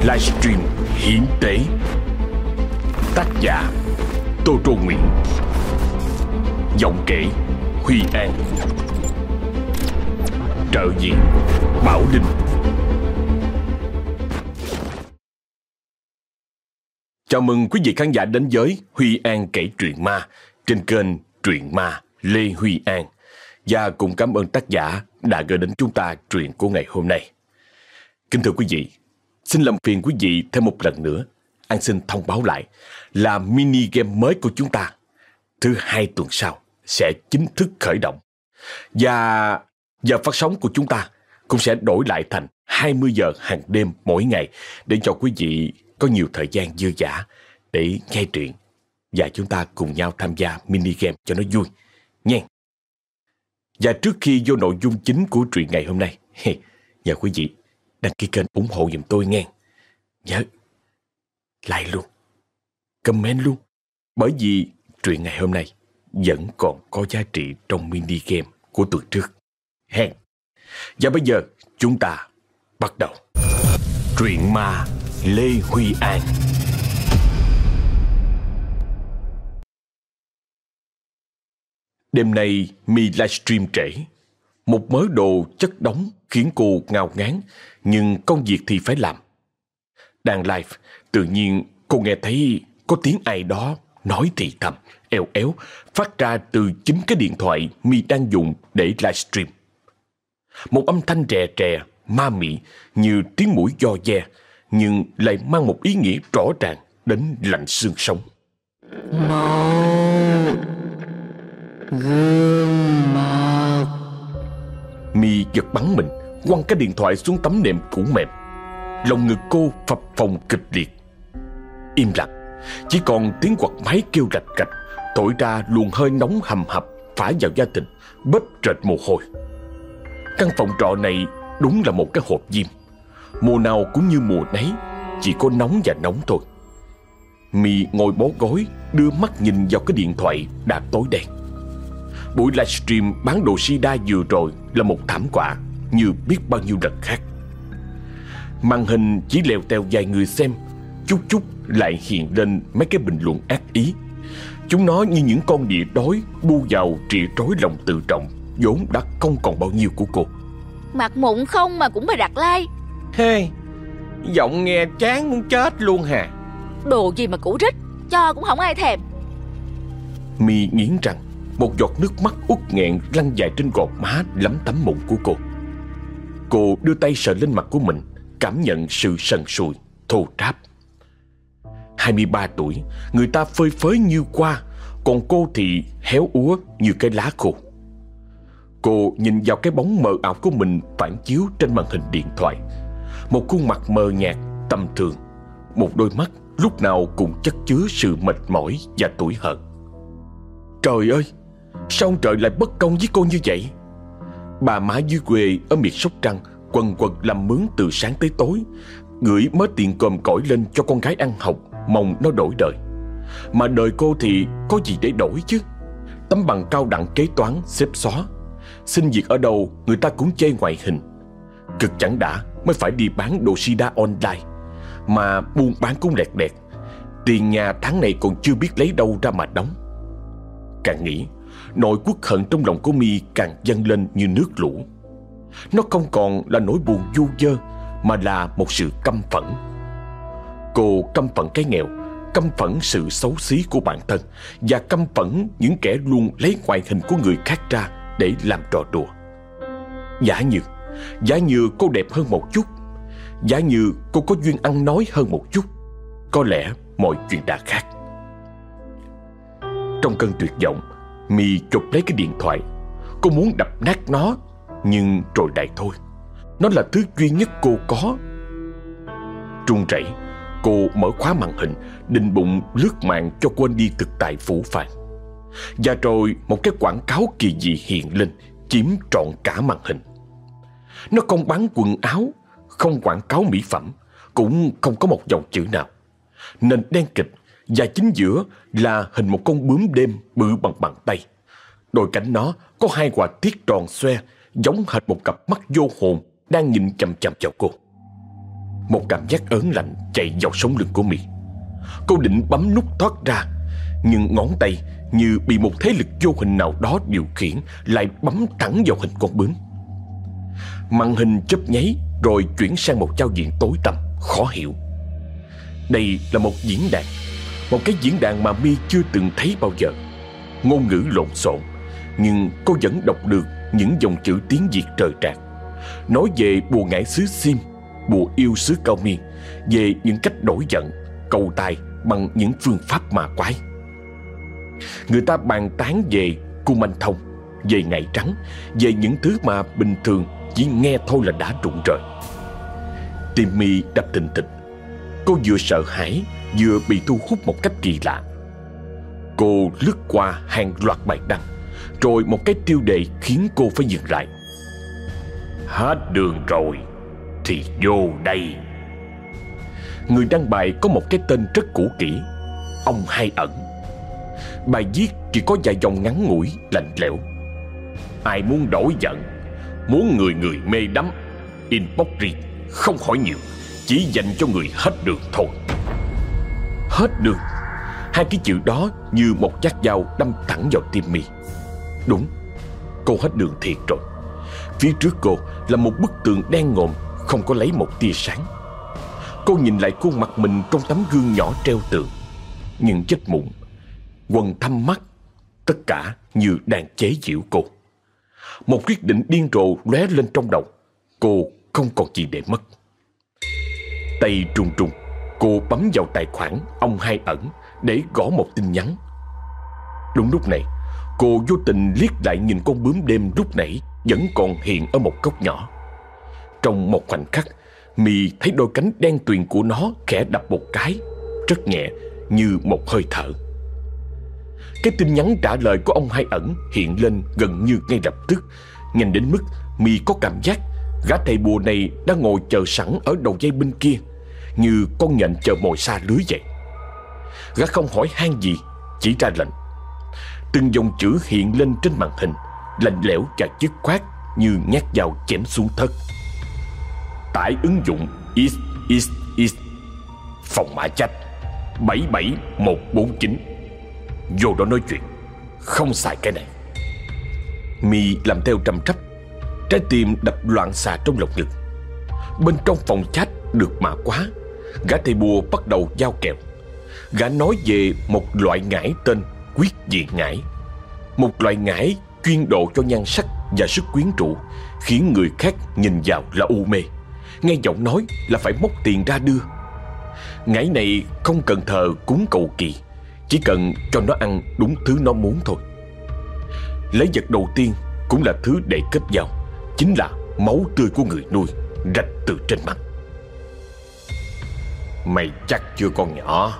Livestream hiến tế. Tác giả Tô Tô Nguyễn. Giọng kể Huy An. Trợ diện Bảo Linh. Chào mừng quý vị khán giả đến với Huy An kể truyện ma trên kênh Truyện Ma Lê Huy An. Và cũng cảm ơn tác giả đã gửi đến chúng ta truyện của ngày hôm nay. Kính thưa quý vị, xin làm phiền quý vị thêm một lần nữa. An xin thông báo lại là mini game mới của chúng ta thứ hai tuần sau sẽ chính thức khởi động. Và giờ phát sóng của chúng ta cũng sẽ đổi lại thành 20 giờ hàng đêm mỗi ngày để cho quý vị có nhiều thời gian dư dả để nghe truyện và chúng ta cùng nhau tham gia mini game cho nó vui. Nha! Và trước khi vô nội dung chính của truyện ngày hôm nay, nhờ quý vị đăng ký kênh ủng hộ giùm tôi nghe. Nhớ, like luôn, comment luôn. Bởi vì truyện ngày hôm nay vẫn còn có giá trị trong mini game của tuần trước. Hẹn. Và bây giờ chúng ta bắt đầu. Truyện ma Lê Huy An Đêm nay mi livestream trễ. Một mớ đồ chất đóng khiến cô ngao ngán, nhưng công việc thì phải làm. Đang live, tự nhiên cô nghe thấy có tiếng ai đó nói thì thầm, eo éo, phát ra từ chính cái điện thoại mi đang dùng để livestream. Một âm thanh rè rè, ma mị như tiếng mũi do ve, nhưng lại mang một ý nghĩa rõ ràng đến lạnh xương sống. Màu gương mặt Mi giật bắn mình, quăng cái điện thoại xuống tấm nệm cũ mềm. Lòng ngực cô phập phồng kịch liệt. Im lặng, chỉ còn tiếng quạt máy kêu rạch rạch, thổi ra luồng hơi nóng hầm hập phả vào da thịt, bếp rệt mồ hôi. Căn phòng trọ này đúng là một cái hộp diêm. Mùa nào cũng như mùa nấy, chỉ có nóng và nóng thôi. Mi ngồi bó gối, đưa mắt nhìn vào cái điện thoại đã tối đen. Buổi livestream bán đồ sida vừa rồi là một thảm họa như biết bao nhiêu lần khác. Màn hình chỉ lèo tèo vài người xem, chút chút lại hiện lên mấy cái bình luận ác ý. Chúng nó như những con địa đói bu vào trị trối lòng tự trọng vốn đã không còn bao nhiêu của cô. Mặt mụn không mà cũng phải đặt like Hey, giọng nghe chán muốn chết luôn hà Đồ gì mà cũ rích Cho cũng không ai thèm Mi nghiến răng, một giọt nước mắt út nghẹn lăn dài trên gò má lấm tấm mụn của cô. Cô đưa tay sờ lên mặt của mình, cảm nhận sự sần sùi, thô ráp. 23 tuổi, người ta phơi phới như qua, còn cô thì héo úa như cái lá khô. Cô nhìn vào cái bóng mờ ảo của mình phản chiếu trên màn hình điện thoại. Một khuôn mặt mờ nhạt, tầm thường. Một đôi mắt lúc nào cũng chất chứa sự mệt mỏi và tủi hận. Trời ơi, sao ông trời lại bất công với cô như vậy? Bà má dưới quê ở miệt Sóc Trăng quần quật làm mướn từ sáng tới tối, gửi mớ tiền cơm cõi lên cho con gái ăn học, mong nó đổi đời. Mà đời cô thì có gì để đổi chứ? Tấm bằng cao đẳng kế toán xếp xóa. Xin việc ở đâu người ta cũng chê ngoại hình. Cực chẳng đã mới phải đi bán đồ sida online. Mà buôn bán cũng lẹt đẹt. Tiền nhà tháng này còn chưa biết lấy đâu ra mà đóng. Càng nghĩ, nỗi quốc hận trong lòng của mi càng dâng lên như nước lũ. Nó không còn là nỗi buồn du dơ, mà là một sự căm phẫn. Cô căm phẫn cái nghèo, căm phẫn sự xấu xí của bản thân và căm phẫn những kẻ luôn lấy ngoại hình của người khác ra để làm trò đùa. Giả như, giả như cô đẹp hơn một chút, giả như cô có duyên ăn nói hơn một chút, có lẽ mọi chuyện đã khác. Trong cơn tuyệt vọng, Mi chụp lấy cái điện thoại. Cô muốn đập nát nó, nhưng rồi lại thôi. Nó là thứ duy nhất cô có. Trung rẩy, cô mở khóa màn hình, định bụng lướt mạng cho quên đi thực tại phủ phàng. Và rồi một cái quảng cáo kỳ dị hiện lên, chiếm trọn cả màn hình. Nó không bán quần áo, không quảng cáo mỹ phẩm, cũng không có một dòng chữ nào. Nền đen kịch và chính giữa là hình một con bướm đêm bự bằng bàn tay. Đôi cánh nó có hai quả tiết tròn xoe, giống hệt một cặp mắt vô hồn đang nhìn chằm chằm vào cô. Một cảm giác ớn lạnh chạy dọc sống lưng của Mỹ. Cô định bấm nút thoát ra Nhưng ngón tay như bị một thế lực vô hình nào đó điều khiển Lại bấm thẳng vào hình con bướm Màn hình chớp nháy Rồi chuyển sang một giao diện tối tăm Khó hiểu Đây là một diễn đàn một cái diễn đàn mà mi chưa từng thấy bao giờ. Ngôn ngữ lộn xộn, Nhưng cô vẫn đọc được những dòng chữ tiếng Việt trời trạc. Nói về bùa ngải xứ Sim Bùa yêu xứ Cao Miên Về những cách đổi giận, Cầu tài bằng những phương pháp mà quái. Người ta bàn tán về cung manh thông, Về ngày trắng, Về những thứ mà bình thường Chỉ nghe thôi là đã rụng rời Tim mi đập tình thịch. Cô vừa sợ hãi Vừa bị thu hút một cách kỳ lạ. Cô lướt qua hàng loạt bài đăng Rồi một cái tiêu đề khiến cô phải dừng lại. Hết đường rồi Thì vô đây. Người đăng bài có một cái tên rất cũ kỹ Ông Hai Ẩn. Bài viết chỉ có vài dòng ngắn ngủi, lạnh lẽo. Ai muốn đổi giận Muốn người người mê đắm Inbox riêng Không hỏi nhiều Chỉ dành cho người hết đường thôi. Hết đường. Hai cái chữ đó như một nhát dao đâm thẳng vào tim mi. Đúng, Cô hết đường thiệt rồi. Phía trước cô là một bức tường đen ngòm, Không có lấy một tia sáng. Cô nhìn lại khuôn mặt mình trong tấm gương nhỏ treo tường. Nhưng chết mụn Quần thăm mắt, Tất cả như đang chế giễu cô. Một quyết định điên rồ lóe lên trong đầu. Cô không còn gì để mất. Tay trùng trùng. Cô bấm vào tài khoản Ông Hai Ẩn Để gõ một tin nhắn. Đúng lúc này, Cô vô tình liếc lại nhìn con bướm đêm lúc nãy Vẫn còn hiện ở một góc nhỏ. Trong một khoảnh khắc Mì thấy đôi cánh đen tuyền của nó khẽ đập một cái, Rất nhẹ, như một hơi thở. Cái tin nhắn trả lời của ông Hai Ẩn hiện lên gần như ngay lập tức. Nhanh đến mức Mì có cảm giác Gã thầy bùa này đang ngồi chờ sẵn ở đầu dây bên kia. Như con nhện chờ mồi xa lưới vậy. Gã không hỏi han gì, Chỉ ra lệnh. Từng dòng chữ hiện lên trên màn hình, Lạnh lẽo và dứt khoát Như nhát dao chém xuống thất. Tải ứng dụng is is is Phòng mã chách 77149 Vô đó nói chuyện, Không xài cái này. Mi làm theo trầm trắp Trái tim đập loạn xạ trong lồng ngực. Bên trong phòng chat được mã quá Gã thầy bùa bắt đầu giao kèo. Gã nói về một loại ngải tên quyết dị ngải. Một loại ngải chuyên độ cho nhan sắc và sức quyến rũ, Khiến người khác nhìn vào là u mê. Nghe giọng nói là phải móc tiền ra đưa. Ngải này không cần thờ cúng cầu kỳ, Chỉ cần cho nó ăn đúng thứ nó muốn thôi. Lấy vật đầu tiên cũng là thứ để kết giao, Chính là máu tươi của người nuôi Rạch từ trên mặt. Mày chắc chưa con nhỏ.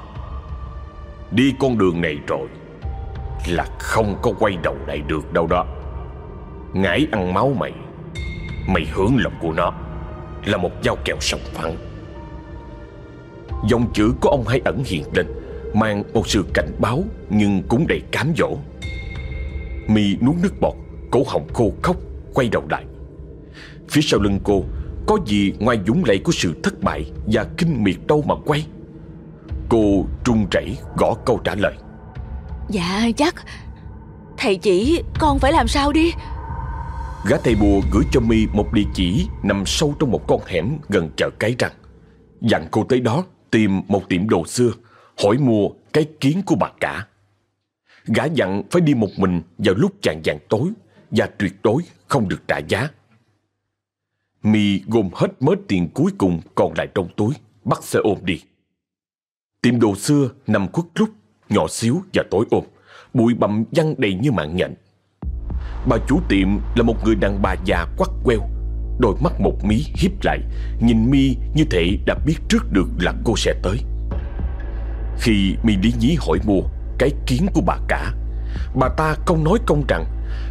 Đi con đường này rồi Là không có quay đầu lại được đâu đó. Ngải ăn máu mày. Mày hướng lòng của nó Là một dao kẹo sòng phẳng. Dòng chữ của ông hai ẩn hiện lên, Mang một sự cảnh báo Nhưng cũng đầy cám dỗ. Mi nuốt nước bọt, Cổ họng khô khóc Quay đầu lại. Phía sau lưng cô có gì ngoài dũng lệ của sự thất bại Và kinh miệt đâu mà quay? Cô trung rẩy gõ câu trả lời. Dạ chắc. Thầy chỉ con phải làm sao đi? Gã thầy bùa gửi cho mi một địa chỉ Nằm sâu trong một con hẻm gần chợ cái răng. Dặn cô tới đó Tìm một tiệm đồ xưa Hỏi mua cái kiến của bà cả. Gã dặn phải đi một mình Vào lúc chạng vàng tối Và tuyệt đối không được trả giá Mi gồm hết mớ tiền cuối cùng còn lại trong túi, Bắt xe ôm đi. Tiệm đồ xưa nằm khuất lúc, Nhỏ xíu và tối ôm. Bụi bặm văng đầy như mạng nhện. Bà chủ tiệm là một người đàn bà già quắc queo. Đôi mắt một mí hiếp lại, Nhìn mi như thể đã biết trước được là cô sẽ tới. Khi mi lý nhí hỏi mua Cái kiến của bà cả, Bà ta không nói công rằng,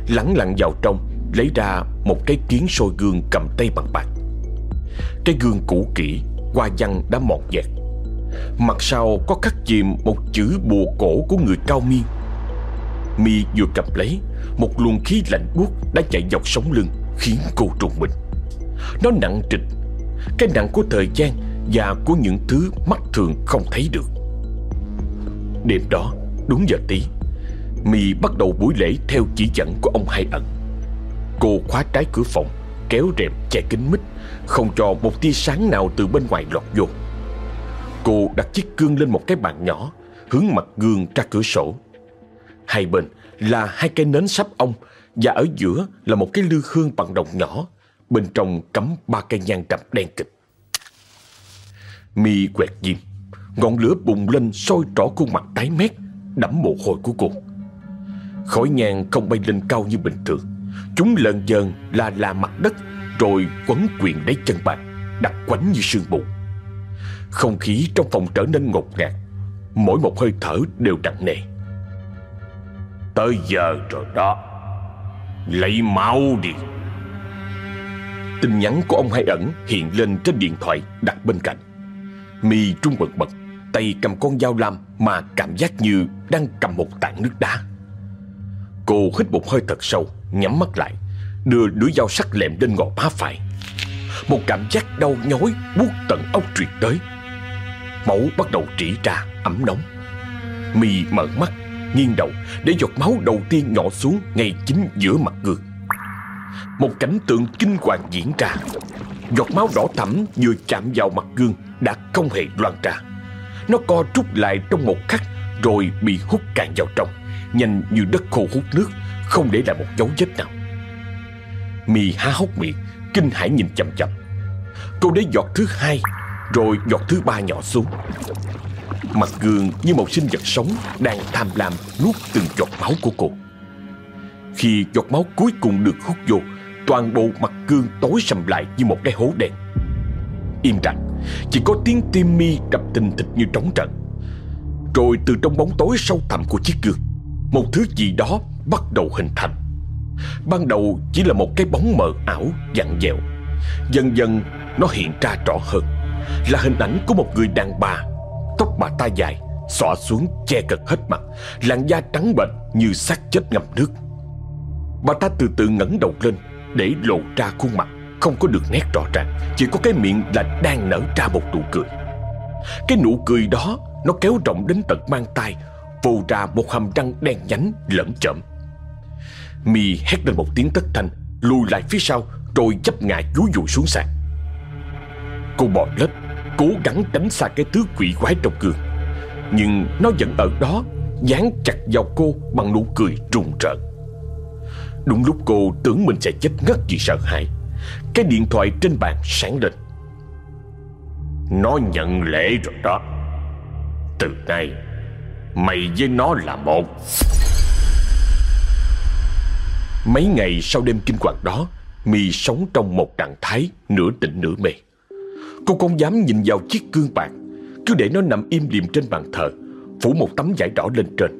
Lẳng lặng vào trong Lấy ra một cái kiến sôi gương cầm tay bằng bạc. Cái gương cũ kỹ Hoa văn đã mọt dẹt Mặt sau có khắc chìm một chữ bùa cổ của người cao miên Mi vừa cầm lấy Một luồng khí lạnh buốt đã chạy dọc sống lưng Khiến cô trùng mình. Nó nặng trịch. Cái nặng của thời gian và của những thứ mắt thường không thấy được. Đêm đó, đúng giờ tí, Mi bắt đầu buổi lễ theo chỉ dẫn của ông Hai Ẩn. Cô khóa trái cửa phòng, kéo rèm che kính mít, không cho một tia sáng nào từ bên ngoài lọt vô. Cô đặt chiếc gương lên một cái bàn nhỏ, hướng mặt gương ra cửa sổ. Hai bên là hai cây nến sắp ong và ở giữa là một cái lư hương bằng đồng nhỏ, bên trong cắm ba cây nhang trầm đen kịch. Mi quẹt diêm, ngọn lửa bùng lên sôi rõ khuôn mặt tái mét, đẫm mồ hôi của cô. Khói nhang không bay lên cao như bình thường, chúng lần dần là là mặt đất rồi quấn quyền lấy chân bạch đặt quánh như sương mù. Không khí trong phòng trở nên ngột ngạt, mỗi một hơi thở đều nặng nề. Tới giờ rồi đó Lấy máu đi Tin nhắn của ông Hai ẩn hiện lên trên điện thoại đặt bên cạnh Mi trung bật bật Tay cầm con dao lam Mà cảm giác như đang cầm một tảng nước đá Cô hít một hơi thật sâu Nhắm mắt lại Đưa lưỡi dao sắc lẹm lên ngọn má phải Một cảm giác đau nhói Buốt tận ốc truyền tới Máu bắt đầu trĩ ra ấm nóng Mi mở mắt nghiêng đầu để giọt máu đầu tiên nhỏ xuống ngay chính giữa mặt gương. Một cảnh tượng kinh hoàng diễn ra. Giọt máu đỏ thẫm vừa chạm vào mặt gương đã không hề loan ra. Nó co rút lại trong một khắc rồi bị hút càng vào trong, nhanh như đất khô hút nước, không để lại một dấu vết nào. Mì há hốc miệng, kinh hãi nhìn chậm chậm. Cô để giọt thứ hai, rồi giọt thứ ba nhỏ xuống. Mặt gương như một sinh vật sống Đang tham lam nuốt từng giọt máu của cô Khi giọt máu cuối cùng được hút vô Toàn bộ mặt gương tối sầm lại như một cái hố đen Im lặng Chỉ có tiếng tim mi đập tình thịch như trống trận Rồi từ trong bóng tối sâu thẳm của chiếc gương một thứ gì đó bắt đầu hình thành. Ban đầu chỉ là một cái bóng mờ ảo dặn dẹo. Dần dần, nó hiện ra rõ hơn. Là hình ảnh của một người đàn bà. Tóc bà ta dài, Xõa xuống che cật hết mặt. Làn da trắng bệch như xác chết ngập nước. Bà ta từ từ ngẩng đầu lên Để lộ ra khuôn mặt. Không có được nét rõ ràng, Chỉ có cái miệng là đang nở ra một nụ cười. Cái nụ cười đó, Nó kéo rộng đến tận mang tay Vồ ra một hàm răng đen nhánh, lởm chởm. Mi hét lên một tiếng tất thanh, Lùi lại phía sau, Rồi chấp ngã dúi dụi xuống sàn. Cô bò lết, Cố gắng tránh xa cái thứ quỷ quái trong gương. Nhưng nó vẫn ở đó, Dán chặt vào cô bằng nụ cười trùng trợn. Đúng lúc cô tưởng mình sẽ chết ngất vì sợ hãi, Cái điện thoại trên bàn sáng lên. Nó nhận lễ rồi đó. Từ nay Mày với nó là một. Mấy ngày sau đêm kinh hoàng đó My sống trong một trạng thái nửa tỉnh nửa mê. Cô không dám nhìn vào chiếc gương bạc Cứ để nó nằm im liềm trên bàn thờ, Phủ một tấm vải đỏ lên trên.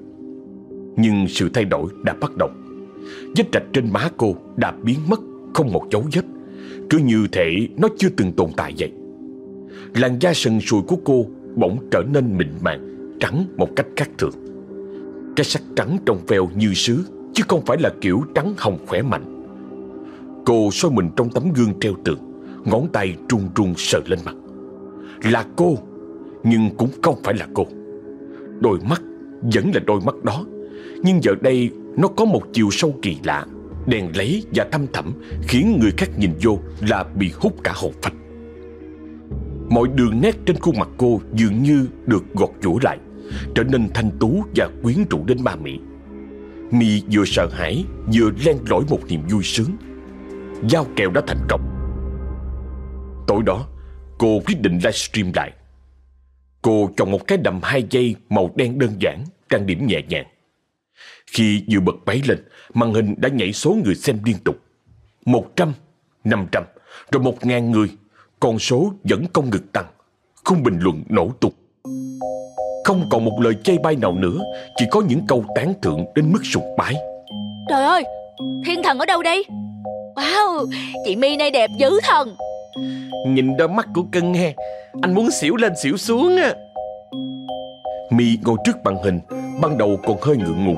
Nhưng sự thay đổi đã bắt đầu. Vết rạch trên má cô đã biến mất, Không một dấu vết, Cứ như thể nó chưa từng tồn tại vậy. Làn da sần sùi của cô Bỗng trở nên mịn màng Trắng một cách khác thường. Cái sắc trắng trong veo như sứ, Chứ không phải là kiểu trắng hồng khỏe mạnh. Cô soi mình trong tấm gương treo tường, Ngón tay run run sờ lên mặt. Là cô, Nhưng cũng không phải là cô. Đôi mắt vẫn là đôi mắt đó, Nhưng giờ đây Nó có một chiều sâu kỳ lạ, Đèn lấy và thâm thẳm Khiến người khác nhìn vô là bị hút cả hồn phách. Mọi đường nét trên khuôn mặt cô Dường như được gọt giũa lại. Trở nên thanh tú và quyến rũ đến ba mỹ Mi vừa sợ hãi Vừa len lỏi một niềm vui sướng. Giao kèo đã thành công. Tối đó cô quyết định livestream lại. Cô chọn một cái đầm hai dây màu đen đơn giản Trang điểm nhẹ nhàng. Khi vừa bật máy lên Màn hình đã nhảy số người xem liên tục. 100, 500 Rồi 1.000 người. Con số vẫn không ngừng tăng Không bình luận nổ tung. Không còn một lời chê bai nào nữa Chỉ có những câu tán thưởng đến mức sụp bái. Trời ơi Thiên thần ở đâu đây? Wow Chị My này đẹp dữ thần. Nhìn đôi mắt của cưng he Anh muốn xỉu lên xỉu xuống á. Mi ngồi trước màn hình Ban đầu còn hơi ngượng ngùng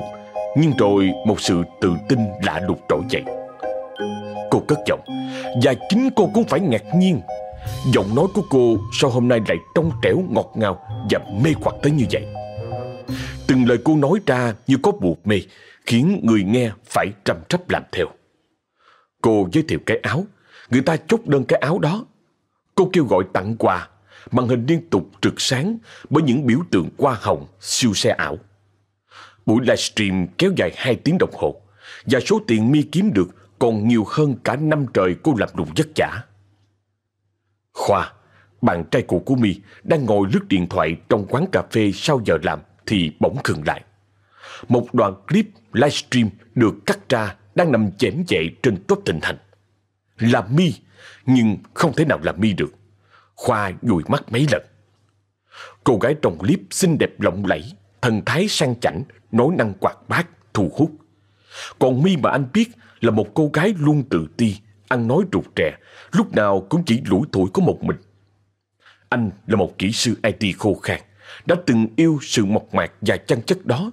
Nhưng rồi một sự tự tin lạ lục trỗi dậy. Cô cất giọng Và chính cô cũng phải ngạc nhiên Giọng nói của cô sao hôm nay lại trong trẻo ngọt ngào và mê hoặc tới như vậy? Từng lời cô nói ra như có buộc mê, Khiến người nghe phải trầm trắp làm theo. Cô giới thiệu cái áo, Người ta chốt đơn cái áo đó. Cô kêu gọi tặng quà, Màn hình liên tục trực sáng Bởi những biểu tượng hoa hồng, siêu xe ảo. Buổi livestream kéo dài 2 tiếng đồng hồ Và số tiền mi kiếm được Còn nhiều hơn cả năm trời cô làm lụng vất vả. Khoa Bạn trai cũ của mi Đang ngồi lướt điện thoại Trong quán cà phê sau giờ làm Thì bỗng khựng lại. Một đoạn clip livestream được cắt ra Đang nằm chém chạy trên top tình thành. Là mi Nhưng không thể nào là mi được. Khoa dụi mắt mấy lần. Cô gái trong clip xinh đẹp lộng lẫy Thần thái sang chảnh Nói năng quạt bát, thu hút. Còn mi mà anh biết Là một cô gái luôn tự ti Ăn nói rụt rè, Lúc nào cũng chỉ lủi thủi có một mình. Anh là một kỹ sư IT khô khan, Đã từng yêu sự mộc mạc và chân chất đó,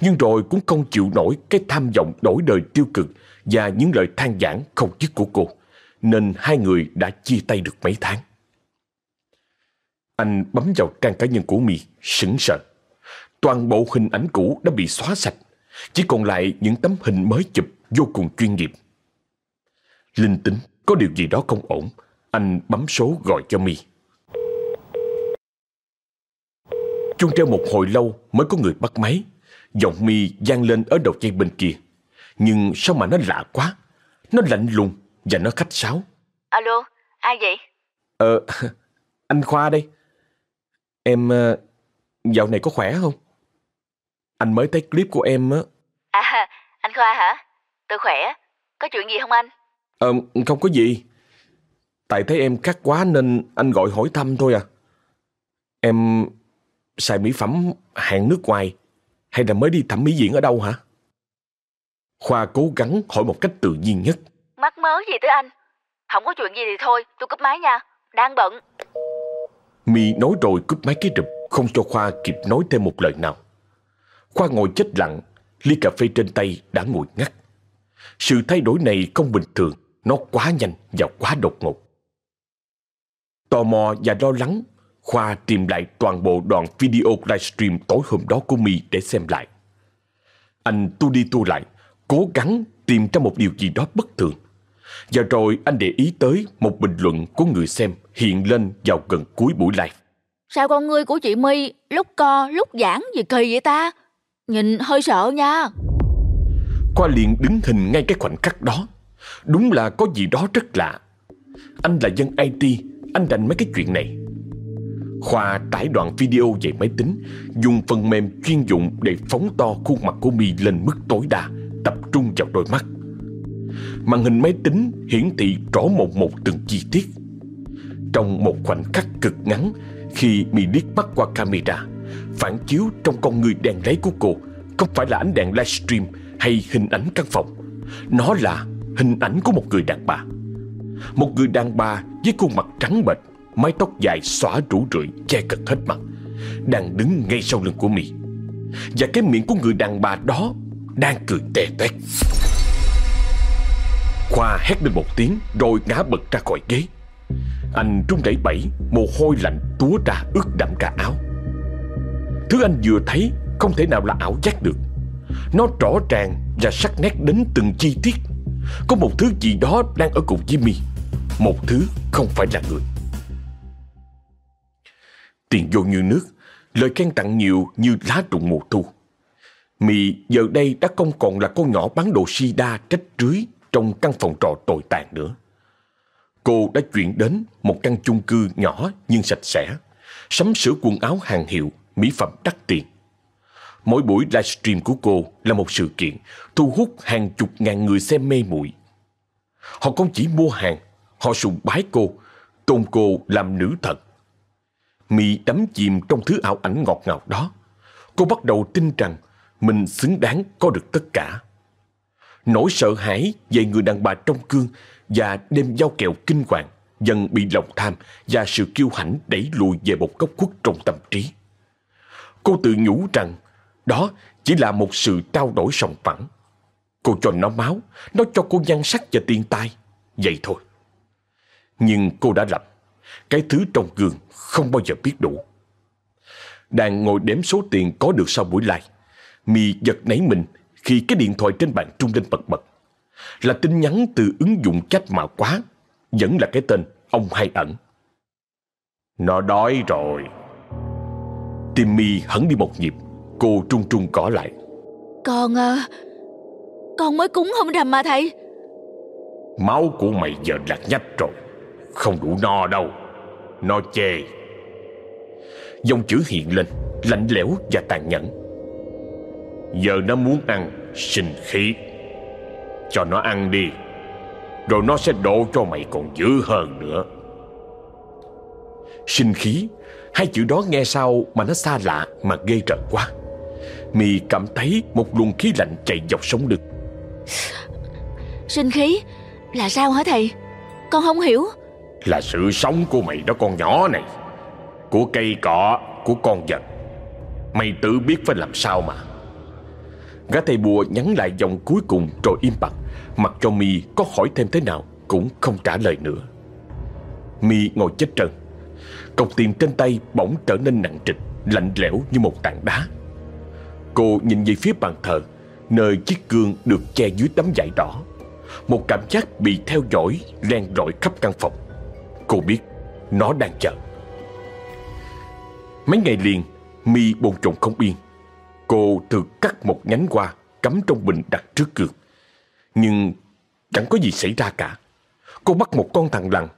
Nhưng rồi cũng không chịu nổi Cái tham vọng đổi đời tiêu cực Và những lời than giảng không dứt của cô, Nên hai người đã chia tay được mấy tháng. Anh bấm vào trang cá nhân của mi, sững sờ. Toàn bộ hình ảnh cũ đã bị xóa sạch, Chỉ còn lại những tấm hình mới chụp vô cùng chuyên nghiệp. Linh tính có điều gì đó không ổn Anh bấm số gọi cho mi Chuông treo một hồi lâu mới có người bắt máy Giọng mi vang lên ở đầu dây bên kia Nhưng sao mà nó lạ quá Nó lạnh lùng và nó khách sáo Alo, ai vậy? Ờ, anh Khoa đây Em uh, dạo này có khỏe không? Anh mới thấy clip của em á À, anh Khoa hả? Tôi khỏe. Có chuyện gì không anh? Ờ, không có gì Tại thấy em cắt quá nên anh gọi hỏi thăm thôi à Em xài mỹ phẩm hàng nước ngoài Hay là mới đi thẩm mỹ viện ở đâu hả? Khoa cố gắng hỏi một cách tự nhiên nhất Mắc mớ gì tới anh? Không có chuyện gì thì thôi, tôi cúp máy nha. Đang bận. My nói rồi cúp máy cái rụp Không cho Khoa kịp nói thêm một lời nào Khoa ngồi chết lặng Ly cà phê trên tay đã nguội ngắt Sự thay đổi này không bình thường Nó quá nhanh và quá đột ngột Tò mò và lo lắng Khoa tìm lại toàn bộ đoạn video livestream tối hôm đó của My để xem lại. Anh tu đi tu lại, cố gắng tìm ra một điều gì đó bất thường. Và rồi anh để ý tới một bình luận của người xem hiện lên vào gần cuối buổi live. Sao con ngươi của chị My lúc co lúc giãn gì kỳ vậy ta? Nhìn hơi sợ nha. Khoa liền đứng hình ngay cái khoảnh khắc đó. Đúng là có gì đó rất lạ. Anh là dân IT, anh đành mấy cái chuyện này. Khoa tải đoạn video về máy tính, dùng phần mềm chuyên dụng để phóng to khuôn mặt của My lên mức tối đa, tập trung vào đôi mắt. Màn hình máy tính hiển thị rõ một một từng chi tiết. Trong một khoảnh khắc cực ngắn, khi My liếc mắt qua camera, phản chiếu trong con người đèn lấy của cô không phải là ánh đèn livestream hay hình ảnh căn phòng. Nó là hình ảnh của một người đàn bà. Một người đàn bà với khuôn mặt trắng bệch, mái tóc dài xõa rủ rượi che cật hết mặt, đang đứng ngay sau lưng của Mỹ. Và cái miệng của người đàn bà đó đang cười tè tét. Khoa hét lên một tiếng rồi ngã bật ra khỏi ghế. Anh trung rẩy bẩy, mồ hôi lạnh túa ra ướt đẫm cả áo. Thứ anh vừa thấy không thể nào là ảo giác được. Nó rõ ràng và sắc nét đến từng chi tiết. Có một thứ gì đó đang ở cùng Jimmy. Một thứ không phải là người. Tiền vô như nước, lời khen tặng nhiều như lá rụng mùa thu. Mì giờ đây đã không còn là con nhỏ bán đồ sida trách rưới trong căn phòng trọ tồi tàn nữa. Cô đã chuyển đến một căn chung cư nhỏ nhưng sạch sẽ, sắm sửa quần áo hàng hiệu, mỹ phẩm đắt tiền. Mỗi buổi livestream của cô là một sự kiện thu hút hàng chục ngàn người xem mê muội. Họ không chỉ mua hàng, họ sùng bái cô, tôn cô làm nữ thần. Mị đắm chìm trong thứ ảo ảnh ngọt ngào đó. Cô bắt đầu tin rằng mình xứng đáng có được tất cả. Nỗi sợ hãi về người đàn bà trong cương và đêm giao kẹo kinh hoàng dần bị lòng tham và sự kiêu hãnh đẩy lùi về một góc khuất trong tâm trí. Cô tự nhủ rằng đó chỉ là một sự trao đổi sòng phẳng. Cô cho nó máu, nó cho cô nhan sắc và tiền tài. Vậy thôi. Nhưng cô đã lầm. Cái thứ trong gương không bao giờ biết đủ. Đang ngồi đếm số tiền có được sau buổi live. Mi giật nảy mình khi cái điện thoại trên bàn trung lên bật bật. Là tin nhắn từ ứng dụng chat mạo quá, vẫn là cái tên ông hay ẩn. Nó đói rồi. Tim Mi hẳn đi một nhịp, cô trung trung cỏ lại. Con à, con mới cúng không rằm mà thầy. Máu của mày giờ lạc nhách rồi, không đủ no đâu. Nó chê. Dòng chữ hiện lên, lạnh lẽo và tàn nhẫn. Giờ nó muốn ăn sinh khí Cho nó ăn đi Rồi nó sẽ đổ cho mày còn dữ hơn nữa Sinh khí Hai chữ đó nghe sao mà nó xa lạ Mà ghê rợn quá Mì cảm thấy một luồng khí lạnh chạy dọc sống lưng Sinh khí? Là sao hả thầy? Con không hiểu. Là sự sống của mày đó con nhỏ này. Của cây cọ Của con vật. Mày tự biết phải làm sao mà. Gã thầy bùa nhắn lại dòng cuối cùng rồi im bặt. Mặc cho mi có hỏi thêm thế nào Cũng không trả lời nữa. Mi ngồi chết trần. Cọc tiền trên tay bỗng trở nên nặng trịch Lạnh lẽo như một tảng đá Cô nhìn về phía bàn thờ, Nơi chiếc gương được che dưới tấm vải đỏ Một cảm giác bị theo dõi len rọi khắp căn phòng Cô biết, nó đang chờ Mấy ngày liền, mi bồn chồn không yên Cô thử cắt một nhánh hoa cắm trong bình đặt trước gương. Nhưng chẳng có gì xảy ra cả. Cô bắt một con thằng lằn.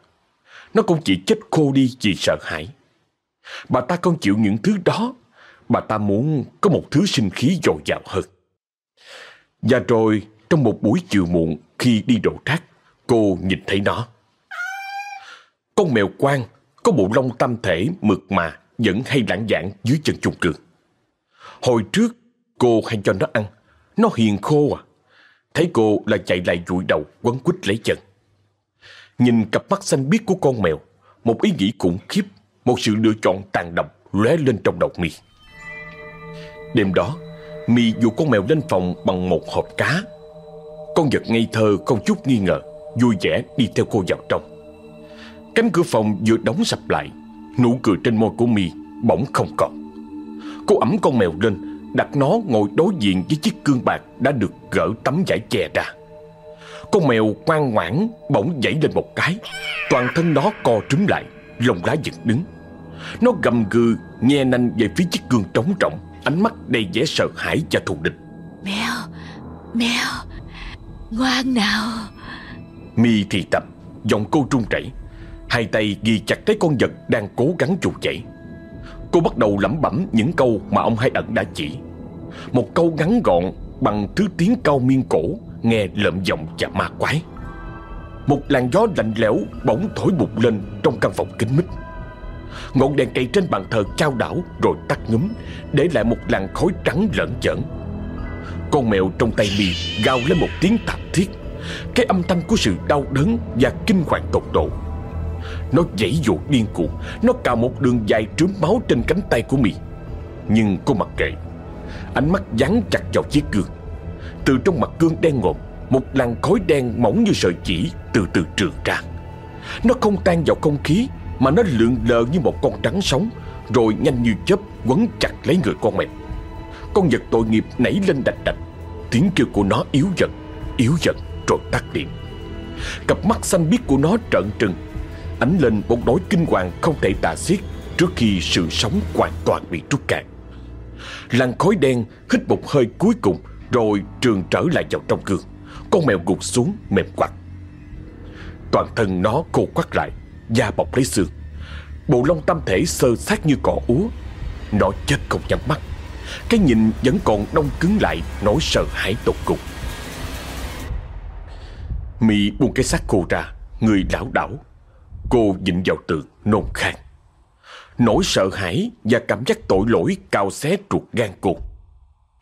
Nó cũng chỉ chết khô đi vì sợ hãi. Bà ta không chịu những thứ đó. Bà ta muốn có một thứ sinh khí dồi dào hơn. Và rồi trong một buổi chiều muộn khi đi đổ rác, cô nhìn thấy nó. Con mèo quang có bộ lông tâm thể mượt mà vẫn hay lãng giảng dưới chân chung cư. Hồi trước cô hay cho nó ăn Nó hiền khô à Thấy cô là chạy lại dụi đầu quấn quýt lấy chân Nhìn cặp mắt xanh biếc của con mèo Một ý nghĩ khủng khiếp Một sự lựa chọn tàn độc lóe lên trong đầu mi Đêm đó, mi dụ con mèo lên phòng bằng một hộp cá. Con vật ngây thơ không chút nghi ngờ, Vui vẻ đi theo cô vào trong. Cánh cửa phòng vừa đóng sập lại, Nụ cười trên môi của mi bỗng không còn. Cô ẩm con mèo lên, Đặt nó ngồi đối diện với chiếc cương bạc Đã được gỡ tấm vải chè ra. Con mèo ngoan ngoãn Bỗng dãy lên một cái, Toàn thân nó co trúm lại, Lông lá dựng đứng. Nó gầm gừ, Nhe nanh về phía chiếc gương trống trọng Ánh mắt đầy vẻ sợ hãi và thù địch. Mèo Mèo Ngoan nào. Mi thì tập Giọng cô trung chảy Hai tay ghi chặt lấy con vật đang cố gắng trù dậy Cô bắt đầu lẩm bẩm những câu mà ông Hai Ẩn đã chỉ. Một câu ngắn gọn bằng thứ tiếng cao miên cổ Nghe lợm giọng và ma quái. Một làn gió lạnh lẽo bỗng thổi bụt lên trong căn phòng kín mít Ngọn đèn cây trên bàn thờ trao đảo rồi tắt ngấm Để lại một làn khói trắng lợn chởn. Con mèo trong tay mi gào lên một tiếng tạp thiết. Cái âm thanh của sự đau đớn và kinh hoàng tột độ. Nó dãy dột điên cuồng, Nó cào một đường dài trướm máu trên cánh tay của mi. Nhưng cô mặc kệ, Ánh mắt dán chặt vào chiếc gương. Từ trong mặt gương đen ngòm, Một làn khói đen mỏng như sợi chỉ Từ từ trượt ra. Nó không tan vào không khí mà nó lượn lờ như một con trắng sống Rồi nhanh như chớp quấn chặt lấy người con mèo Con vật tội nghiệp nảy lên đạch đạch Tiếng kêu của nó yếu dần Yếu dần rồi tắt điện Cặp mắt xanh biếc của nó trợn trừng ánh lên một nỗi kinh hoàng không thể tả xiết trước khi sự sống hoàn toàn bị trút cạn. Làn khói đen hít một hơi cuối cùng rồi trường trở lại vào trong gương. Con mèo gục xuống mềm quặt. Toàn thân nó khô quắt lại, da bọc lấy xương. Bộ lông tâm thể sơ sát như cỏ úa. Nó chết không nhắm mắt. Cái nhìn vẫn còn đông cứng lại nỗi sợ hãi tột cùng. Mị buông cái xác cô ra, người đảo đảo Cô dịnh vào tường nôn khan Nỗi sợ hãi và cảm giác tội lỗi cao xé ruột gan cô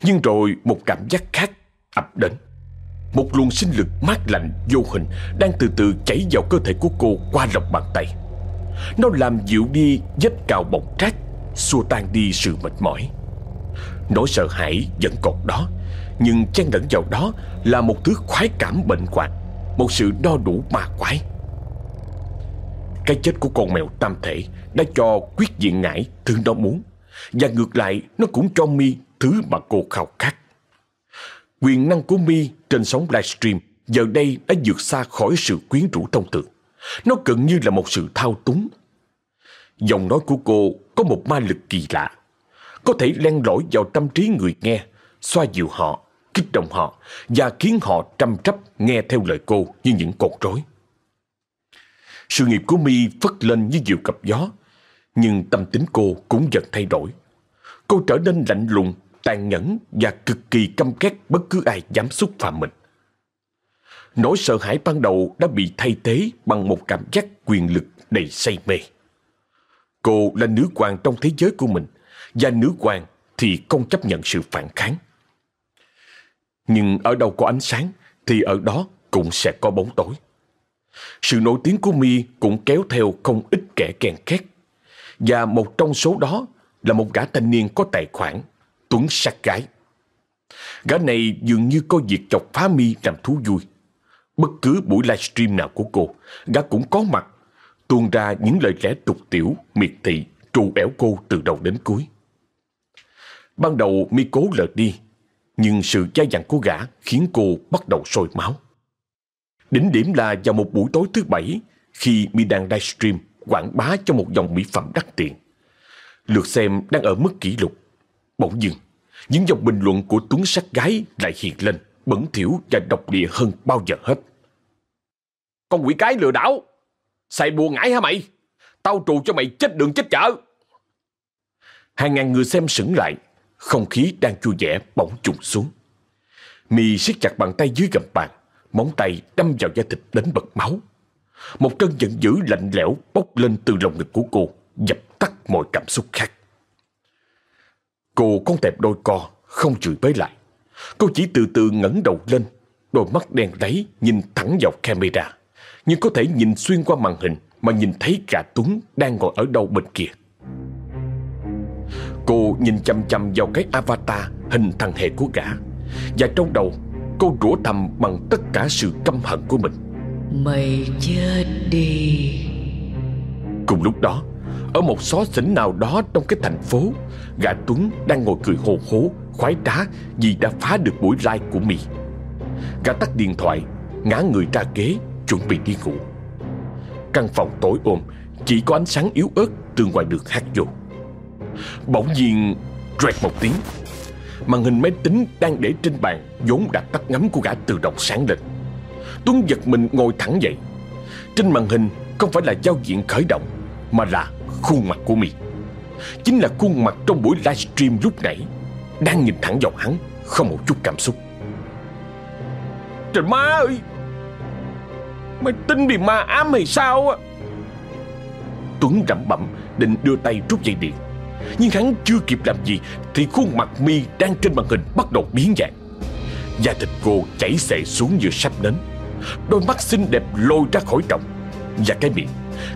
Nhưng rồi một cảm giác khác ập đến một luồng sinh lực mát lạnh vô hình Đang từ từ chảy vào cơ thể của cô qua lòng bàn tay Nó làm dịu đi vết cào bọc trát Xua tan đi sự mệt mỏi Nỗi sợ hãi vẫn còn đó Nhưng chen lẫn vào đó là một thứ khoái cảm bệnh hoạn Một sự đo đủ ma quái cái chết của con mèo tam thể đã cho quyết diện ngải thứ nó muốn. Và ngược lại, nó cũng cho mi thứ mà cô khao khát. Quyền năng của mi trên sóng livestream giờ đây đã vượt xa khỏi sự quyến rũ thông thường. Nó gần như là một sự thao túng. Giọng nói của cô có một ma lực kỳ lạ, có thể len lỏi vào tâm trí người nghe, xoa dịu họ, kích động họ và khiến họ trăm trắp nghe theo lời cô như những cột rối. Sự nghiệp của mi phất lên như diều cặp gió, nhưng tâm tính cô cũng dần thay đổi. Cô trở nên lạnh lùng, tàn nhẫn và cực kỳ căm ghét bất cứ ai dám xúc phạm mình. Nỗi sợ hãi ban đầu đã bị thay thế bằng một cảm giác quyền lực đầy say mê. Cô là nữ hoàng trong thế giới của mình, và nữ hoàng thì không chấp nhận sự phản kháng. Nhưng ở đâu có ánh sáng thì ở đó cũng sẽ có bóng tối. Sự nổi tiếng của Mi cũng kéo theo không ít kẻ kèn khét Và một trong số đó là một gã thanh niên có tài khoản, Tuấn sắc gái. Gã này dường như có việc chọc phá Mi làm thú vui. Bất cứ buổi livestream nào của cô, gã cũng có mặt, tuôn ra những lời lẽ tục tiểu, miệt thị, trù ẻo cô từ đầu đến cuối. Ban đầu Mi cố lờ đi, nhưng sự chai dặn của gã khiến cô bắt đầu sôi máu. Đỉnh điểm là vào một buổi tối thứ bảy, khi Mi đang livestream quảng bá cho một dòng mỹ phẩm đắt tiền. Lượt xem đang ở mức kỷ lục. Bỗng dưng, những dòng bình luận của Tuấn sắc gái lại hiện lên, bẩn thỉu và độc địa hơn bao giờ hết. Con quỷ cái lừa đảo! Xài bùa ngải hả mày? Tao trù cho mày chết đường chết chợ! Hàng ngàn người xem sững lại, không khí đang vui vẻ bỗng trùng xuống. mì siết chặt bàn tay dưới gầm bàn, móng tay đâm vào da thịt đến bật máu. Một cơn giận dữ lạnh lẽo bốc lên từ lồng ngực của cô, dập tắt mọi cảm xúc khác. Cô không tẹp đôi co, không chửi bới lại. Cô chỉ từ từ ngẩng đầu lên, đôi mắt đen lấy nhìn thẳng vào camera, nhưng có thể nhìn xuyên qua màn hình mà nhìn thấy cả Tuấn đang ngồi ở đâu bên kia. Cô nhìn chăm chăm vào cái avatar hình thằng hề của gã Và trong đầu cô rủa thầm bằng tất cả sự căm hận của mình Mày chết đi Cùng lúc đó ở một xó xỉnh nào đó trong cái thành phố. Gã Tuấn đang ngồi cười hồ hố, Khoái trá vì đã phá được buổi like của mì. Gã tắt điện thoại, Ngã người ra ghế, Chuẩn bị đi ngủ. Căn phòng tối ôm, Chỉ có ánh sáng yếu ớt từ ngoài đường hát vô. Bỗng nhiên Rẹt một tiếng, Màn hình máy tính đang để trên bàn, vốn đã tắt ngắm của gã tự động sáng lên. Tuấn giật mình ngồi thẳng dậy. Trên màn hình không phải là giao diện khởi động, Mà là khuôn mặt của mi Chính là khuôn mặt trong buổi livestream lúc nãy, Đang nhìn thẳng vào hắn, Không một chút cảm xúc. Trời má ơi! Mày tin bị ma ám hay sao á? Tuấn rậm bậm định đưa tay rút dây điện. Nhưng hắn chưa kịp làm gì, Thì khuôn mặt mi đang trên màn hình bắt đầu biến dạng. Da thịt cô chảy xệ xuống như sắp đến Đôi mắt xinh đẹp lôi ra khỏi trọng Và cái miệng.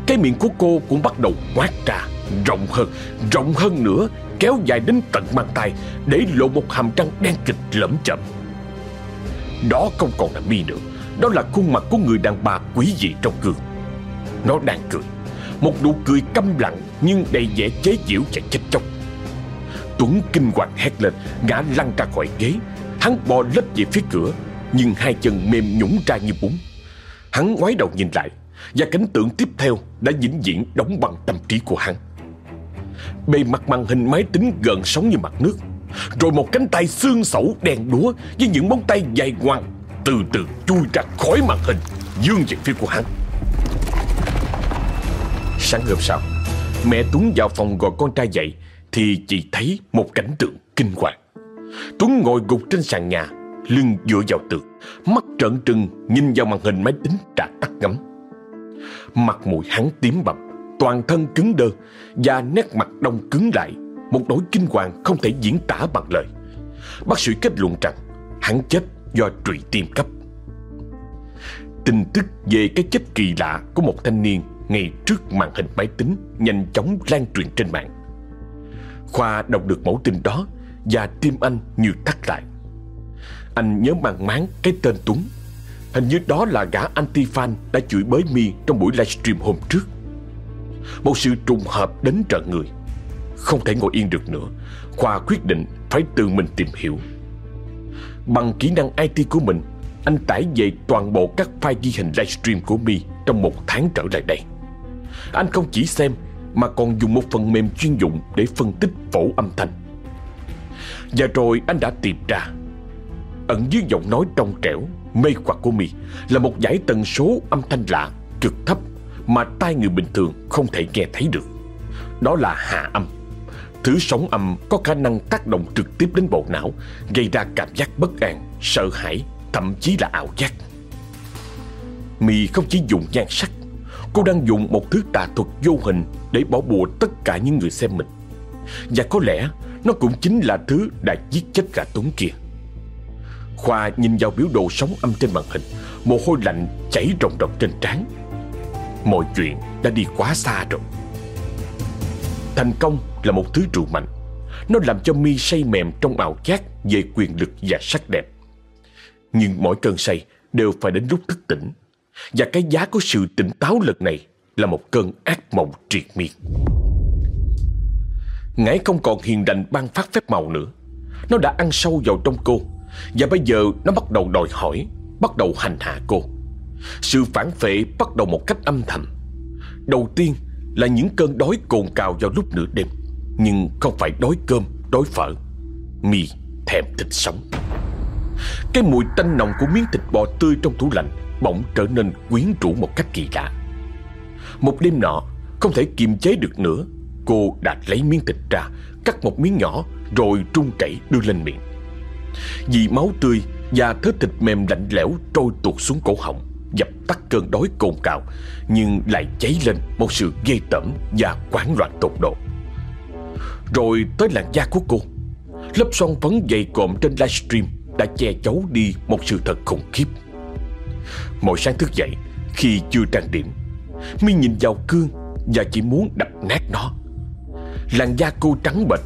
Cái miệng của cô cũng bắt đầu quát ra Rộng hơn, rộng hơn nữa Kéo dài đến tận mang tay Để lộ một hàm răng đen kịch lẫm chậm. Đó không còn là mi nữa Đó là khuôn mặt của người đàn bà quý dị trong gương. Nó đang cười một nụ cười câm lặng nhưng đầy vẻ chế giễu và chết chóc Tuấn kinh hoàng hét lên Ngã lăn ra khỏi ghế. Hắn bò lết về phía cửa Nhưng hai chân mềm nhũng ra như bún. Hắn ngoái đầu nhìn lại và cảnh tượng tiếp theo đã vĩnh viễn đóng bằng tâm trí của hắn. Bề mặt màn hình máy tính gần sóng như mặt nước, Rồi một cánh tay xương sẩu đen đúa Với những móng tay dài ngoằng Từ từ chui ra khỏi màn hình, Dương về phía của hắn. Sáng hôm sau, Mẹ Tuấn vào phòng gọi con trai dậy Thì chỉ thấy một cảnh tượng kinh hoàng. Tuấn ngồi gục trên sàn nhà, Lưng dựa vào tường, Mắt trợn trừng nhìn vào màn hình máy tính đã tắt ngấm. Mặt mũi hắn tím bầm, Toàn thân cứng đơ Và nét mặt đông cứng lại Một nỗi kinh hoàng không thể diễn tả bằng lời Bác sĩ kết luận rằng Hắn chết do trụy tim cấp Tin tức về cái chết kỳ lạ của một thanh niên ngay trước màn hình máy tính nhanh chóng lan truyền trên mạng. Khoa đọc được mẫu tin đó và tim anh như thắt lại. Anh nhớ mang máng cái tên Tuấn. Hình như đó là gã anti-fan đã chửi bới mi trong buổi livestream hôm trước. Một sự trùng hợp đến trợ người. Không thể ngồi yên được nữa. Khoa quyết định phải tự mình tìm hiểu. Bằng kỹ năng IT của mình, Anh tải về toàn bộ các file ghi hình livestream của Mi Trong một tháng trở lại đây. Anh không chỉ xem, Mà còn dùng một phần mềm chuyên dụng Để phân tích phổ âm thanh. Và rồi anh đã tìm ra. Ẩn dưới giọng nói trong trẻo Mê hoặc của Mi Là một dải tần số âm thanh lạ Cực thấp Mà tai người bình thường không thể nghe thấy được. Đó là hạ âm. Thứ sóng âm có khả năng tác động trực tiếp đến bộ não Gây ra cảm giác bất an, sợ hãi Thậm chí là ảo giác. Mì không chỉ dùng nhan sắc Cô đang dùng một thứ tà thuật vô hình Để bỏ bùa tất cả những người xem mình. Và có lẽ Nó cũng chính là thứ đã giết chết gã Tuấn kia. Khoa nhìn vào biểu đồ sóng âm trên màn hình. Mồ hôi lạnh chảy ròng ròng trên trán. Mọi chuyện đã đi quá xa rồi. Thành công là một thứ rượu mạnh. Nó làm cho mi say mềm trong ảo giác Về quyền lực và sắc đẹp. Nhưng mỗi cơn say Đều phải đến lúc thức tỉnh. Và cái giá của sự tỉnh táo lần này Là một cơn ác mộng triệt miên. Ngải không còn hiền lành ban phát phép màu nữa. Nó đã ăn sâu vào trong cô. Và bây giờ nó bắt đầu đòi hỏi Bắt đầu hành hạ cô. Sự phản phệ bắt đầu một cách âm thầm. Đầu tiên là những cơn đói cồn cào vào lúc nửa đêm. Nhưng không phải đói cơm, đói phở Mì thèm thịt sống. Cái mùi tanh nồng của miếng thịt bò tươi trong tủ lạnh Bỗng trở nên quyến rũ một cách kỳ lạ. Một đêm nọ Không thể kiềm chế được nữa Cô đã lấy miếng thịt ra Cắt một miếng nhỏ Rồi trung chảy đưa lên miệng. Vì máu tươi và thớ thịt mềm lạnh lẽo trôi tuột xuống cổ họng dập tắt cơn đói cồn cào nhưng lại cháy lên một sự ghê tởm và quán loạn tột độ. Rồi tới làn da của cô. Lớp son phấn dày cộm trên livestream đã che giấu đi một sự thật khủng khiếp. Mỗi sáng thức dậy, khi chưa trang điểm, mi nhìn vào gương và chỉ muốn đập nát nó. Làn da cô trắng bệch,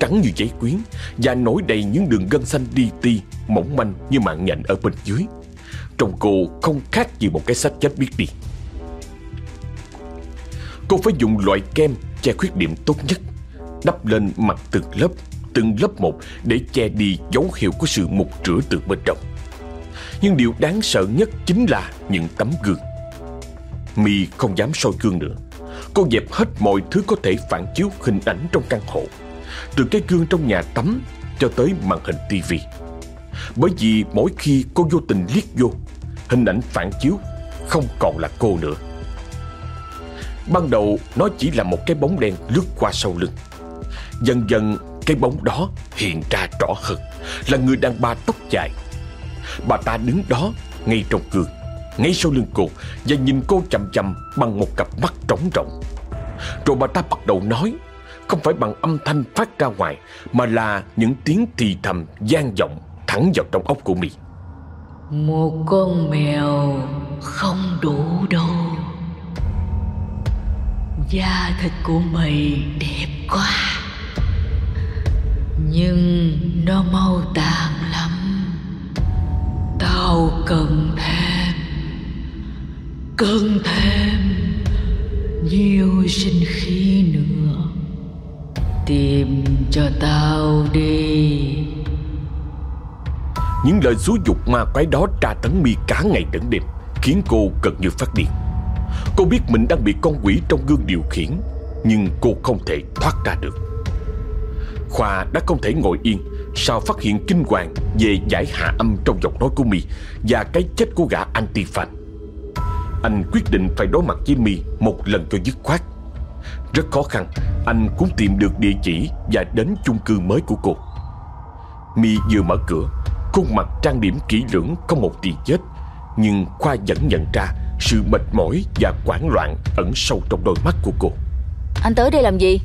trắng như giấy quyến và nổi đầy những đường gân xanh đi ti, mỏng manh như mạng nhện ở bên dưới. Trông cô không khác gì một cái sách chết biết đi. Cô phải dùng loại kem che khuyết điểm tốt nhất Đắp lên mặt từng lớp Từng lớp một Để che đi dấu hiệu của sự mục rửa từ bên trong. Nhưng điều đáng sợ nhất chính là những tấm gương. Mi không dám soi gương nữa. Cô dẹp hết mọi thứ có thể phản chiếu hình ảnh trong căn hộ. Từ cái gương trong nhà tắm Cho tới màn hình tivi Bởi vì mỗi khi cô vô tình liếc vô, Hình ảnh phản chiếu Không còn là cô nữa. Ban đầu, nó chỉ là một cái bóng đen lướt qua sau lưng. Dần dần, cái bóng đó hiện ra rõ hơn, Là người đàn bà tóc dài. Bà ta đứng đó ngay trong gương, Ngay sau lưng cô, Và nhìn cô chầm chầm bằng một cặp mắt trống rộng Rồi bà ta bắt đầu nói không phải bằng âm thanh phát ra ngoài, Mà là những tiếng thì thầm gian vọng thẳng vào trong óc của mi. Một con mèo không đủ đâu. Da thịt của mày đẹp quá. Nhưng nó mau tàn lắm. Tao cần thêm cần thêm nhiều sinh khí nữa tìm cho tao đi. Những lời xúi dục ma quái đó tra tấn mi cả ngày lẫn đêm, Khiến cô gần như phát điên. Cô biết mình đang bị con quỷ trong gương điều khiển, Nhưng cô không thể thoát ra được. Khoa đã không thể ngồi yên Sau phát hiện kinh hoàng Về giải hạ âm trong giọng nói của mi Và cái chết của gã anti-fan. Anh quyết định phải đối mặt với mi Một lần cho dứt khoát. Rất khó khăn. Anh cũng tìm được địa chỉ Và đến chung cư mới của cô. Mi vừa mở cửa Khuôn mặt trang điểm kỹ lưỡng không một tì vết Nhưng Khoa vẫn nhận ra Sự mệt mỏi và hoảng loạn Ẩn sâu trong đôi mắt của cô. Anh tới đây làm gì?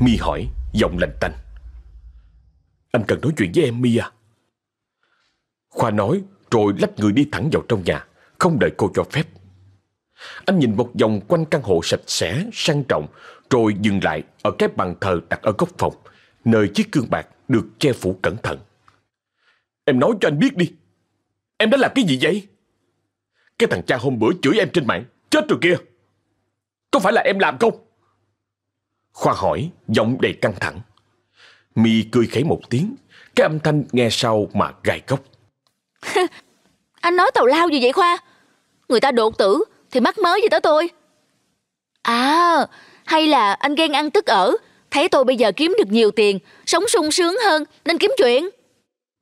Mi hỏi giọng lạnh tanh. Anh cần nói chuyện với em Mi à? Khoa nói Rồi lách người đi thẳng vào trong nhà Không đợi cô cho phép anh nhìn một vòng quanh căn hộ sạch sẽ Sang trọng Rồi dừng lại ở cái bàn thờ đặt ở góc phòng Nơi chiếc gương bạc được che phủ cẩn thận Em nói cho anh biết đi Em đã làm cái gì vậy Cái thằng cha hôm bữa chửi em trên mạng Chết rồi kia Có phải là em làm không? Khoa hỏi, giọng đầy căng thẳng. Mi cười khẩy một tiếng, cái âm thanh nghe sau mà gai góc. Anh nói tào lao gì vậy Khoa? Người ta đột tử thì mắc mới gì tới tôi? À, hay là anh ghen ăn tức ở, thấy tôi bây giờ kiếm được nhiều tiền, sống sung sướng hơn nên kiếm chuyện?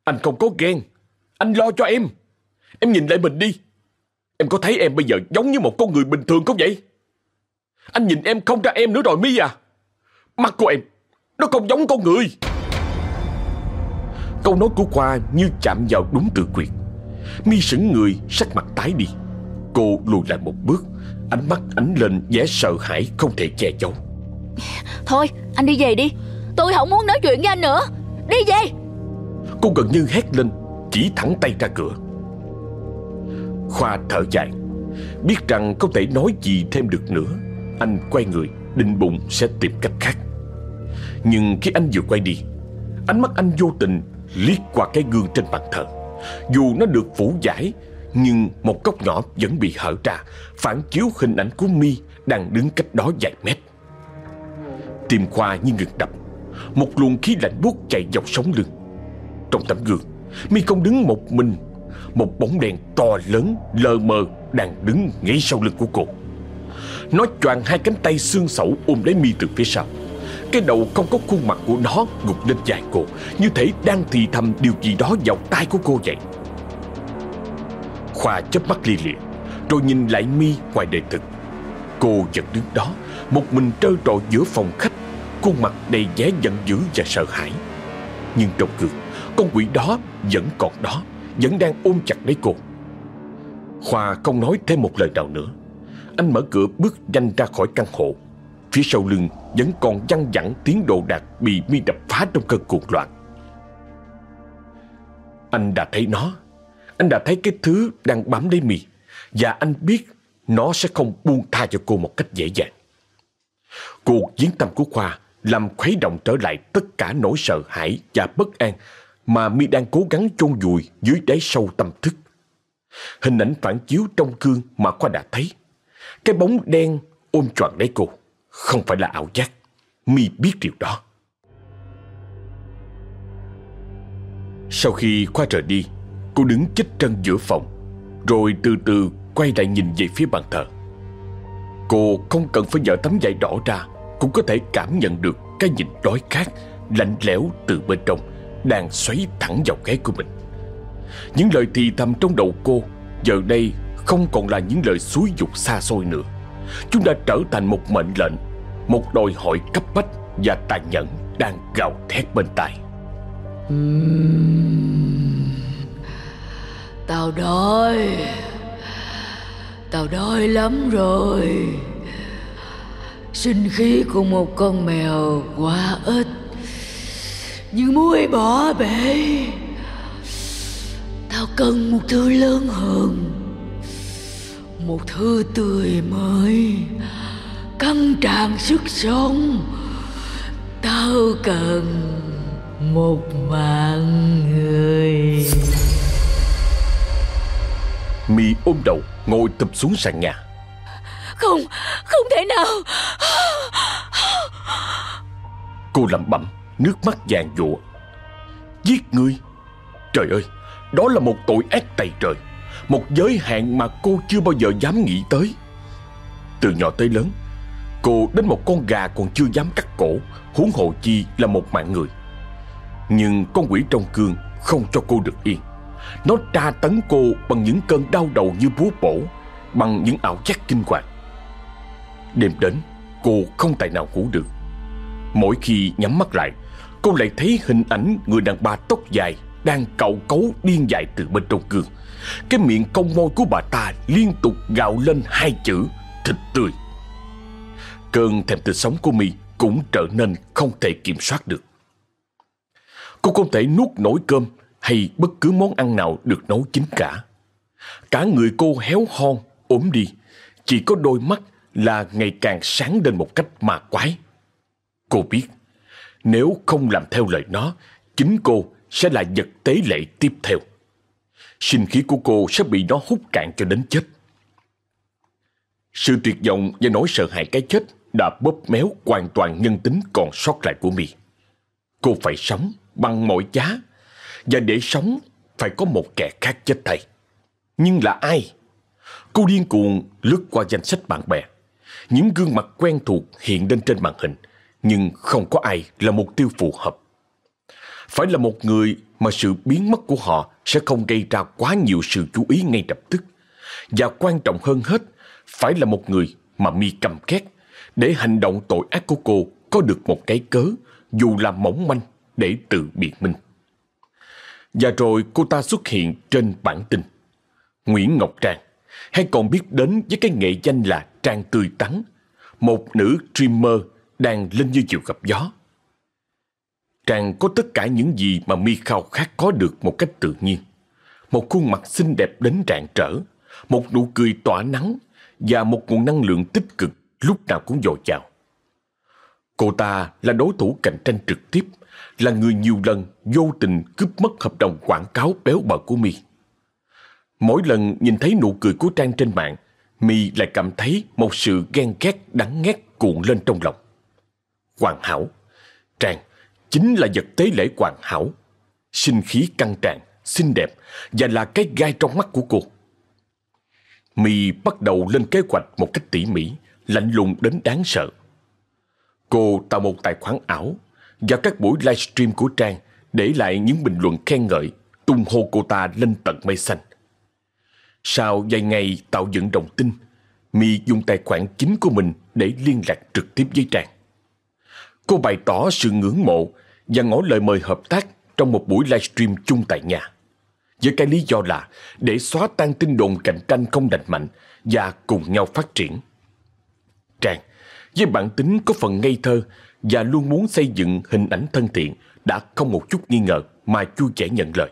Anh không có ghen, anh lo cho em. Em nhìn lại mình đi. Em có thấy em bây giờ giống như một con người bình thường không vậy? Anh nhìn em không ra em nữa rồi Mi à. Mắt của em, nó không giống con người. Câu nói của Khoa như chạm vào đúng tự quyệt. Mi sững người, sắc mặt tái đi. Cô lùi lại một bước, ánh mắt ánh lên vẻ sợ hãi không thể che giấu. Thôi, anh đi về đi. Tôi không muốn nói chuyện với anh nữa. Đi về. Cô gần như hét lên, chỉ thẳng tay ra cửa. Khoa thở dài, biết rằng không thể nói gì thêm được nữa. Anh quay người, định bụng sẽ tìm cách khác. Nhưng khi anh vừa quay đi, ánh mắt anh vô tình liếc qua cái gương trên bàn thờ. Dù nó được phủ giải, nhưng một góc nhỏ vẫn bị hở ra, phản chiếu hình ảnh của Mi đang đứng cách đó vài mét. Tim Khoa như ngừng đập, một luồng khí lạnh buốt chạy dọc sống lưng. Trong tấm gương, Mi không đứng một mình, một bóng đèn to lớn lờ mờ đang đứng ngay sau lưng của cô. Nó choàng hai cánh tay xương sẩu ôm lấy Mi từ phía sau. Cái đầu không có khuôn mặt của nó gục lên dài cô Như thể đang thì thầm điều gì đó vào tai của cô vậy Khoa chớp mắt li lịa, Rồi nhìn lại mi ngoài đời thực Cô vẫn đứng đó, Một mình trơ trọi giữa phòng khách, Khuôn mặt đầy vẻ giận dữ và sợ hãi Nhưng trong gương, Con quỷ đó vẫn còn đó, Vẫn đang ôm chặt lấy cô Khoa không nói thêm một lời nào nữa Anh mở cửa bước nhanh ra khỏi căn hộ Phía sau lưng vẫn còn văng vẳng tiếng đồ đạc bị mi đập phá trong cơn cuồng loạn. Anh đã thấy nó. Anh đã thấy cái thứ đang bám lấy Mì, Và anh biết nó sẽ không buông tha cho cô một cách dễ dàng. Cuộc diễn tâm của Khoa làm khuấy động trở lại tất cả nỗi sợ hãi và bất an mà mi đang cố gắng chôn vùi dưới đáy sâu tâm thức. Hình ảnh phản chiếu trong gương mà Khoa đã thấy. Cái bóng đen ôm trọn lấy cô. Không phải là ảo giác Mi biết điều đó Sau khi Khoa rời đi Cô đứng chích chân giữa phòng Rồi từ từ quay lại nhìn về phía bàn thờ. Cô không cần phải dở tấm vải đỏ ra Cũng có thể cảm nhận được Cái nhìn đói khát Lạnh lẽo từ bên trong Đang xoáy thẳng vào ghế của mình. Những lời thì thầm trong đầu cô Giờ đây không còn là những lời xúi dục xa xôi nữa. Chúng đã trở thành một mệnh lệnh Một đòi hỏi cấp bách và tàn nhẫn đang gào thét bên tai. Uhm, Tao đói. Tao đói lắm rồi. Sinh khí của một con mèo quá ít. Như muối bỏ bể. Tao cần một thứ lớn hơn. Một thứ tươi mới. Căng tràn sức sống. Tao cần một mạng người. Mi ôm đầu ngồi tập xuống sàn nhà. Không, không thể nào. Cô lẩm bẩm Nước mắt vàng dụa Giết người Trời ơi Đó là một tội ác tày trời. Một giới hạn mà cô chưa bao giờ dám nghĩ tới. Từ nhỏ tới lớn Cô đến một con gà còn chưa dám cắt cổ Huống hồ chi là một mạng người. Nhưng con quỷ trong cương Không cho cô được yên nó tra tấn cô bằng những cơn đau đầu như búa bổ, Bằng những ảo giác kinh hoàng. Đêm đến, Cô không tài nào ngủ được. Mỗi khi nhắm mắt lại, Cô lại thấy hình ảnh người đàn bà tóc dài Đang cậu cấu điên dại từ bên trong gương. Cái miệng cong môi của bà ta Liên tục gạo lên hai chữ, Thịt tươi. Cơn thèm thịt sống của mi Cũng trở nên không thể kiểm soát được. Cô không thể nuốt nổi cơm hay bất cứ món ăn nào được nấu chín cả. Cả người cô héo hon, ốm đi. Chỉ có đôi mắt là ngày càng sáng lên một cách mà quái. Cô biết Nếu không làm theo lời nó Chính cô sẽ là vật tế lệ tiếp theo. Sinh khí của cô sẽ bị nó hút cạn cho đến chết. Sự tuyệt vọng và nỗi sợ hãi cái chết đã bóp méo hoàn toàn nhân tính còn sót lại của mi. Cô phải sống bằng mọi giá và để sống phải có một kẻ khác chết thay. Nhưng là ai? Cô điên cuồng lướt qua danh sách bạn bè. Những gương mặt quen thuộc hiện lên trên màn hình, nhưng không có ai là mục tiêu phù hợp. Phải là một người mà sự biến mất của họ sẽ không gây ra quá nhiều sự chú ý ngay lập tức. Và quan trọng hơn hết, phải là một người mà mi cầm két để hành động tội ác của cô có được một cái cớ dù là mỏng manh để tự biện minh. Và rồi cô ta xuất hiện trên bản tin. Nguyễn Ngọc Trang, hay còn biết đến với cái nghệ danh là Trang Tươi Tắn, một nữ streamer đang lên như chiều gặp gió. Trang có tất cả những gì mà mi khao khát có được một cách tự nhiên. Một khuôn mặt xinh đẹp đến rạng trở, một nụ cười tỏa nắng và một nguồn năng lượng tích cực lúc nào cũng dồi dào. Cô ta là đối thủ cạnh tranh trực tiếp, là người nhiều lần vô tình cướp mất hợp đồng quảng cáo béo bở của My. Mỗi lần nhìn thấy nụ cười của Trang trên mạng, My lại cảm thấy một sự ghen ghét đắng ngắt cuộn lên trong lòng. Hoàn hảo, Trang chính là vật tế lễ hoàn hảo, sinh khí căng tràn, xinh đẹp và là cái gai trong mắt của cô. My bắt đầu lên kế hoạch một cách tỉ mỉ, lạnh lùng đến đáng sợ. Cô tạo một tài khoản ảo vào các buổi livestream của Trang để lại những bình luận khen ngợi, tung hô cô ta lên tận mây xanh. Sau vài ngày tạo dựng đồng tin, My dùng tài khoản chính của mình để liên lạc trực tiếp với Trang. Cô bày tỏ sự ngưỡng mộ và ngỏ lời mời hợp tác trong một buổi livestream chung tại nhà. Với cái lý do là để xóa tan tin đồn cạnh tranh không đành mạnh và cùng nhau phát triển. Trang, với bản tính có phần ngây thơ và luôn muốn xây dựng hình ảnh thân thiện đã không một chút nghi ngờ mà chu chảy nhận lời.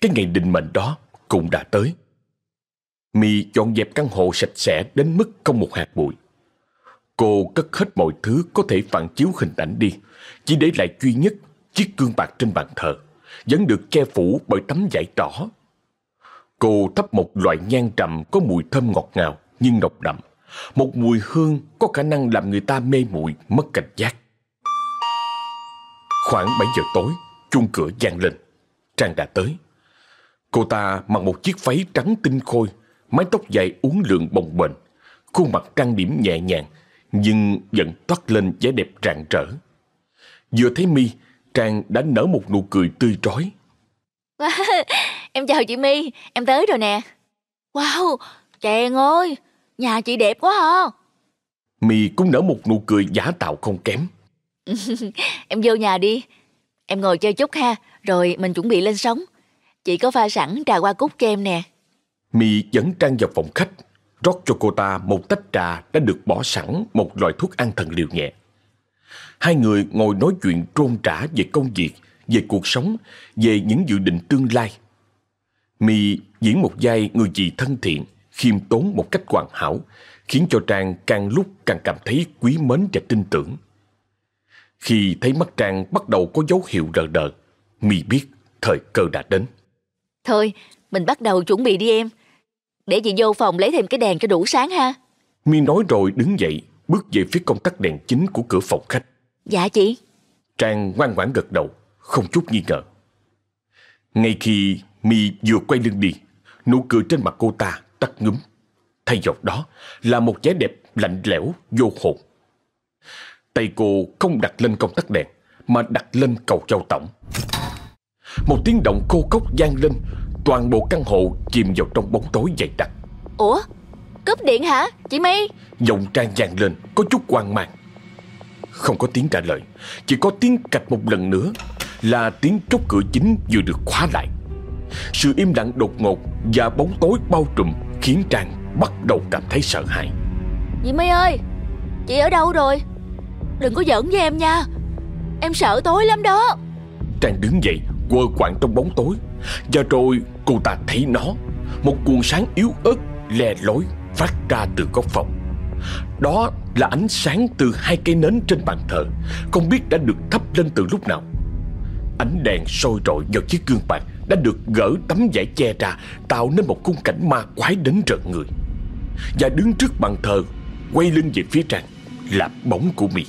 Cái ngày định mệnh đó cũng đã tới. Mi dọn dẹp căn hộ sạch sẽ đến mức không một hạt bụi. Cô cất hết mọi thứ có thể phản chiếu hình ảnh đi, chỉ để lại duy nhất chiếc gương bạc trên bàn thờ, vẫn được che phủ bởi tấm vải đỏ. Cô thắp một loại nhang trầm có mùi thơm ngọt ngào nhưng độc đậm, một mùi hương có khả năng làm người ta mê muội mất cảnh giác. Khoảng 7 giờ tối, chuông cửa vang lên. Trang đã tới. Cô ta mặc một chiếc váy trắng tinh khôi, mái tóc dài uốn lượn bồng bềnh, khuôn mặt trang điểm nhẹ nhàng, nhưng vẫn toát lên vẻ đẹp rạng rỡ. Vừa thấy mi Trang đã nở một nụ cười tươi rói. Wow, em chào chị My, em tới rồi nè. Wow, Trang ơi, nhà chị đẹp quá ha. My cũng nở một nụ cười giả tạo không kém. em vô nhà đi, em ngồi chơi chút ha, rồi mình chuẩn bị lên sóng. Chị có pha sẵn trà hoa cúc cho em nè. My dẫn Trang vào phòng khách, rót cho cô ta một tách trà đã được bỏ sẵn một loại thuốc an thần liều nhẹ. Hai người ngồi nói chuyện trôn trả về công việc, về cuộc sống, về những dự định tương lai. My diễn một vai người chị thân thiện, khiêm tốn một cách hoàn hảo, khiến cho Trang càng lúc càng cảm thấy quý mến và tin tưởng. Khi thấy mắt Trang bắt đầu có dấu hiệu rờ đờ, My biết thời cơ đã đến. Thôi, mình bắt đầu chuẩn bị đi em. Để chị vô phòng lấy thêm cái đèn cho đủ sáng ha. My nói rồi đứng dậy, bước về phía công tắc đèn chính của cửa phòng khách. Dạ chị. Trang ngoan ngoãn gật đầu, không chút nghi ngờ. Ngay khi Mi vừa quay lưng đi, nụ cười trên mặt cô ta tắt ngúm. Thay vào đó là một vẻ đẹp lạnh lẽo, vô hồn. Tay cô không đặt lên công tắc đèn, mà đặt lên cầu châu tổng. Một tiếng động khô cốc vang lên, toàn bộ căn hộ chìm vào trong bóng tối dày đặc. Ủa? Cúp điện hả? Chị My? Giọng Trang vang lên, có chút hoang mang. Không có tiếng trả lời Chỉ có tiếng cạch một lần nữa Là tiếng chốt cửa chính vừa được khóa lại Sự im lặng đột ngột Và bóng tối bao trùm Khiến Trang bắt đầu cảm thấy sợ hãi. Dì My ơi Chị ở đâu rồi? Đừng có giỡn với em nha. Em sợ tối lắm đó. Trang đứng dậy quơ quạng trong bóng tối. Và rồi cô ta thấy nó Một cuồng sáng yếu ớt lè lối phát ra từ góc phòng. Đó là ánh sáng từ hai cây nến trên bàn thờ Không biết đã được thắp lên từ lúc nào. Ánh đèn sôi rọi vào chiếc gương bạc Đã được gỡ tấm vải che ra Tạo nên một khung cảnh ma quái đến rợn người. Và đứng trước bàn thờ Quay lưng về phía Trang Là bóng của My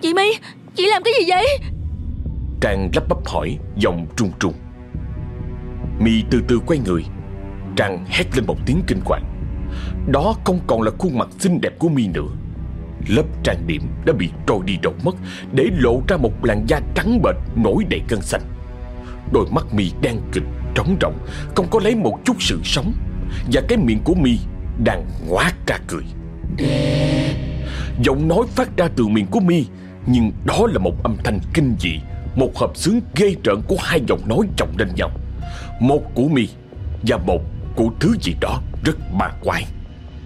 Chị My Chị làm cái gì vậy? Trang lắp bắp hỏi Giọng trung trung My từ từ quay người. Trang hét lên một tiếng kinh hoàng. Đó không còn là khuôn mặt xinh đẹp của My nữa. Lớp trang điểm đã bị trôi đi đâu mất Để lộ ra một làn da trắng bệch nổi đầy cơn xanh Đôi mắt mi đang kịch trống rộng Không có lấy một chút sự sống. Và cái miệng của mi đang ngoác ra cười. Giọng nói phát ra từ miệng của mi Nhưng đó là một âm thanh kinh dị Một hợp xướng ghê rợn của hai giọng nói chồng lên nhau. Một của mi Và một của thứ gì đó rất ma quái.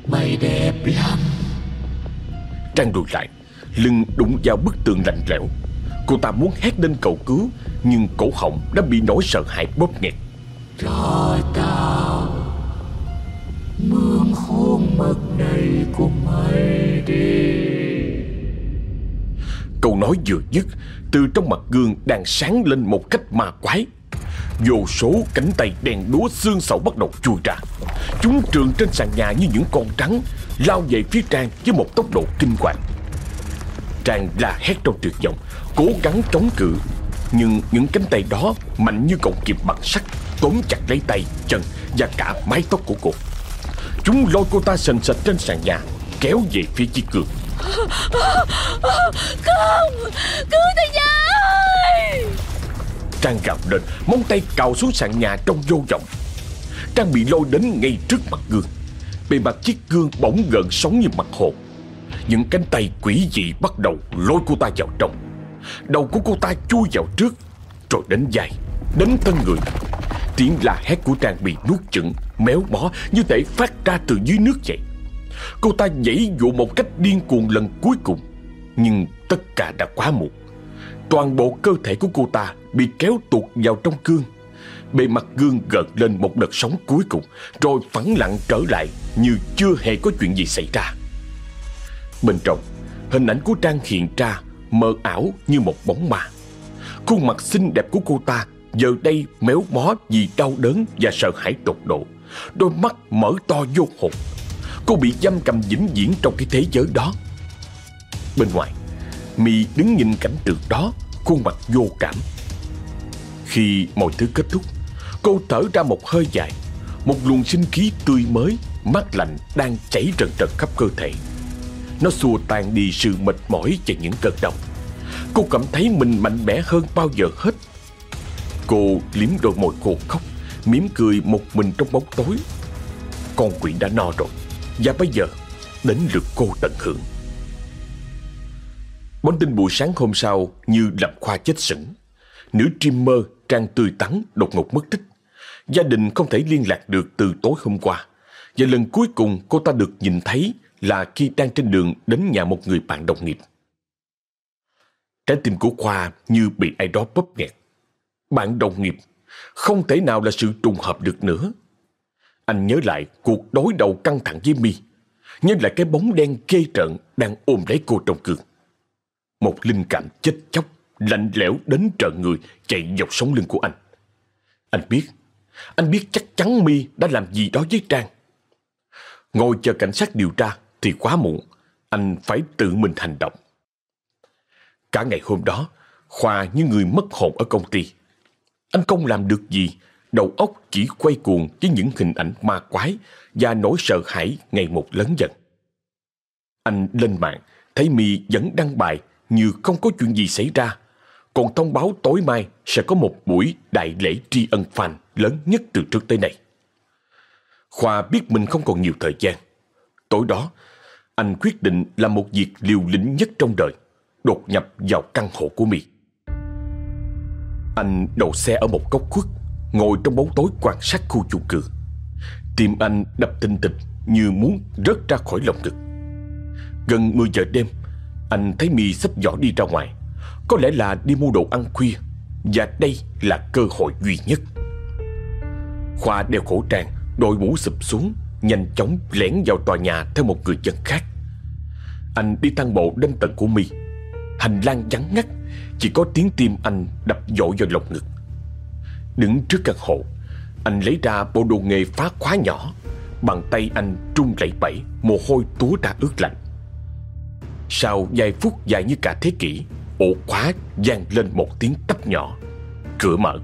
Mày đẹp lắm. Trang lùi lại Lưng đụng vào bức tường lạnh lẽo Cô ta muốn hét lên cầu cứu, Nhưng cổ họng đã bị nỗi sợ hãi bóp nghẹt. Cho tao Mương khuôn mật này của mày đi Câu nói vừa dứt, Từ trong mặt gương đang sáng lên một cách ma quái. Vô số cánh tay đèn đúa xương sầu bắt đầu chui ra. Chúng trường trên sàn nhà như những con trắng, Lao về phía Trang với một tốc độ kinh hoàng. Trang la hét trong tuyệt vọng Cố gắng chống cự. Nhưng những cánh tay đó mạnh như cọng kìm bằng sắt Tóm chặt lấy tay, chân và cả mái tóc của cô. Chúng lôi cô ta sần sạch trên sàn nhà Kéo về phía chiếc cương Không! Cứu tôi với Trang gào lên Móng tay cào xuống sàn nhà trong vô vọng. Trang bị lôi đến ngay trước mặt gương. Bề mặt chiếc gương bỗng gợn sóng như mặt hồ. Những cánh tay quỷ dị bắt đầu lôi cô ta vào trong Đầu của cô ta chui vào trước Rồi đến dài Đến thân người. Tiếng la hét của Trang bị nuốt chửng Méo mó như thể phát ra từ dưới nước vậy. Cô ta nhảy dụ một cách điên cuồng lần cuối cùng Nhưng tất cả đã quá muộn. Toàn bộ cơ thể của cô ta bị kéo tuột vào trong gương. Bề mặt gương gợn lên một đợt sóng cuối cùng Rồi phẳng lặng trở lại như chưa hề có chuyện gì xảy ra. Bên trong, hình ảnh của Trang hiện ra mờ ảo như một bóng ma. Khuôn mặt xinh đẹp của cô ta giờ đây méo mó vì đau đớn và sợ hãi tột độ. Đôi mắt mở to vô hồn. Cô bị giam cầm vĩnh viễn trong cái thế giới đó. Bên ngoài My đứng nhìn cảnh tượng đó, Khuôn mặt vô cảm. Khi mọi thứ kết thúc, Cô thở ra một hơi dài. Một luồng sinh khí tươi mới, Mát lạnh đang chảy rần rần khắp cơ thể. Nó xua tan đi sự mệt mỏi và những cơn đau. Cô cảm thấy mình mạnh mẽ hơn bao giờ hết. Cô liếm đôi môi khô khóc, mỉm cười một mình trong bóng tối. Con quỷ đã no rồi, Và bây giờ đến lượt cô tận hưởng. Bóng tin buổi sáng hôm sau như làm khoa chết sững. Nữ streamer Trang Tươi Tắn đột ngột mất tích. Gia đình không thể liên lạc được từ tối hôm qua. Và lần cuối cùng cô ta được nhìn thấy là khi đang trên đường đến nhà một người bạn đồng nghiệp Trái tim của Khoa như bị ai đó bóp nghẹt Bạn đồng nghiệp không thể nào là sự trùng hợp được nữa Anh nhớ lại cuộc đối đầu căng thẳng với mi Nhớ lại cái bóng đen ghê trợn đang ôm lấy cô trong cường Một linh cảm chết chóc lạnh lẽo đến trợn người chạy dọc sống lưng của anh. Anh biết, anh biết chắc chắn Mi đã làm gì đó với Trang. Ngồi chờ cảnh sát điều tra thì quá muộn, anh phải tự mình hành động. Cả ngày hôm đó, Khoa như người mất hồn ở công ty. Anh không làm được gì, đầu óc chỉ quay cuồng với những hình ảnh ma quái và nỗi sợ hãi ngày một lớn dần. Anh lên mạng, thấy My vẫn đăng bài như không có chuyện gì xảy ra còn thông báo tối mai sẽ có một buổi đại lễ tri ân fan lớn nhất từ trước tới nay. Khoa biết mình không còn nhiều thời gian. Tối đó, anh quyết định làm một việc liều lĩnh nhất trong đời, đột nhập vào căn hộ của My. Anh đậu xe ở một góc khuất, ngồi trong bóng tối quan sát khu chung cư. Tim anh đập tinh tịch như muốn rớt ra khỏi lồng ngực. Gần 10 giờ đêm, anh thấy My sắp dọn đi ra ngoài. Có lẽ là đi mua đồ ăn khuya Và đây là cơ hội duy nhất Khoa đeo khẩu trang Đội mũ sụp xuống Nhanh chóng lẻn vào tòa nhà Theo một người dân khác. Anh đi thang bộ đến tận của mi. Hành lang vắng ngắt, Chỉ có tiếng tim anh đập dội vào lồng ngực. Đứng trước căn hộ, Anh lấy ra bộ đồ nghề phá khóa nhỏ. Bàn tay anh trung lẩy bẩy Mồ hôi túa ra ướt lạnh. Sau vài phút dài như cả thế kỷ, Ổ khóa vang lên một tiếng tấp nhỏ. Cửa mở.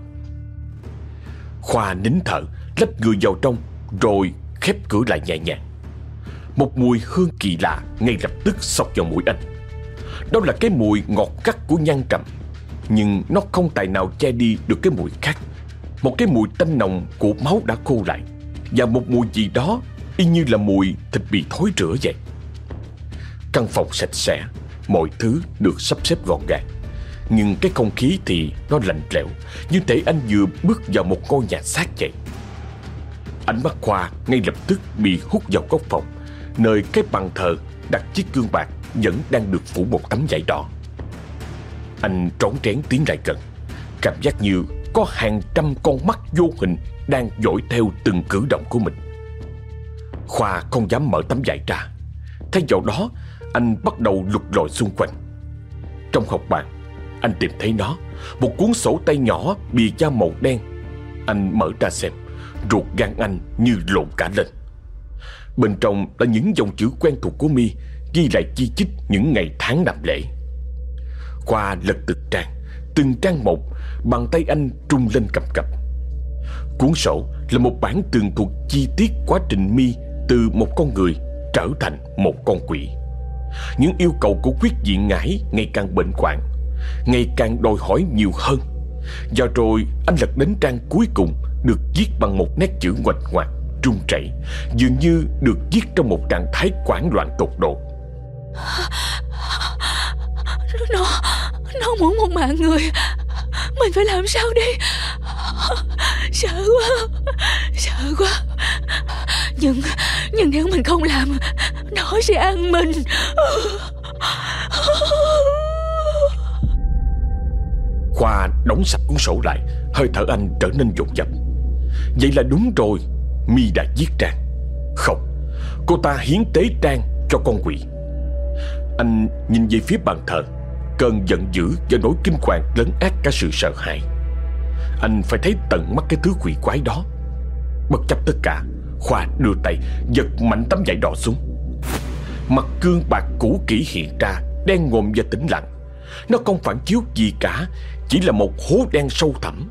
Khoa nín thở, Lách người vào trong, Rồi khép cửa lại nhẹ nhàng. Một mùi hương kỳ lạ Ngay lập tức sọc vào mũi anh. Đó là cái mùi ngọt gắt của nhang trầm, Nhưng nó không tài nào che đi được cái mùi khác. Một cái mùi tanh nồng của máu đã khô lại, Và một mùi gì đó Y như là mùi thịt bị thối rữa vậy. Căn phòng sạch sẽ, Mọi thứ được sắp xếp gọn gàng, Nhưng cái không khí thì nó lạnh lẽo, Như thể anh vừa bước vào một ngôi nhà xác vậy. Ánh mắt Khoa ngay lập tức bị hút vào góc phòng, Nơi cái bàn thờ đặt chiếc gương bạc Vẫn đang được phủ một tấm vải đỏ. Anh trốn trén tiến lại gần, Cảm giác như có hàng trăm con mắt vô hình Đang dõi theo từng cử động của mình. Khoa không dám mở tấm vải ra, Thay vào đó, Anh bắt đầu lục lọi xung quanh. Trong học bàn, Anh tìm thấy nó, Một cuốn sổ tay nhỏ bìa da màu đen. Anh mở ra xem. Ruột gan anh như lộn cả lên. Bên trong là những dòng chữ quen thuộc của mi, Ghi lại chi chít những ngày tháng làm lễ. Khoa lật từng trang Từng trang một, Bàn tay anh trung lên cầm cập. Cuốn sổ là một bản tường thuật chi tiết quá trình mi Từ một con người trở thành một con quỷ. Những yêu cầu của quyết diện ngải ngày càng bệnh hoạn, Ngày càng đòi hỏi nhiều hơn. Và rồi anh lật đến trang cuối cùng được viết bằng một nét chữ ngoạch ngoạc Trung chảy Dường như được viết trong một trạng thái quảng loạn tột độ. Nó Nó muốn một mạng người. Mình phải làm sao đi Sợ quá Sợ quá. Nhưng Nhưng nếu mình không làm Nó sẽ ăn mình. Khoa đóng sạch cuốn sổ lại Hơi thở anh trở nên dồn dập Vậy là đúng rồi, Mi đã giết Trang. Không, Cô ta hiến tế Trang cho con quỷ. Anh nhìn về phía bàn thờ, Cơn giận dữ và nỗi kinh hoàng lấn át cả sự sợ hãi. Anh phải thấy tận mắt cái thứ quỷ quái đó. Bất chấp tất cả, Khoa đưa tay giật mạnh tấm vải đỏ xuống. Mặt cương bạc cũ kỹ hiện ra, Đen ngồm và tĩnh lặng. Nó không phản chiếu gì cả, Chỉ là một hố đen sâu thẳm.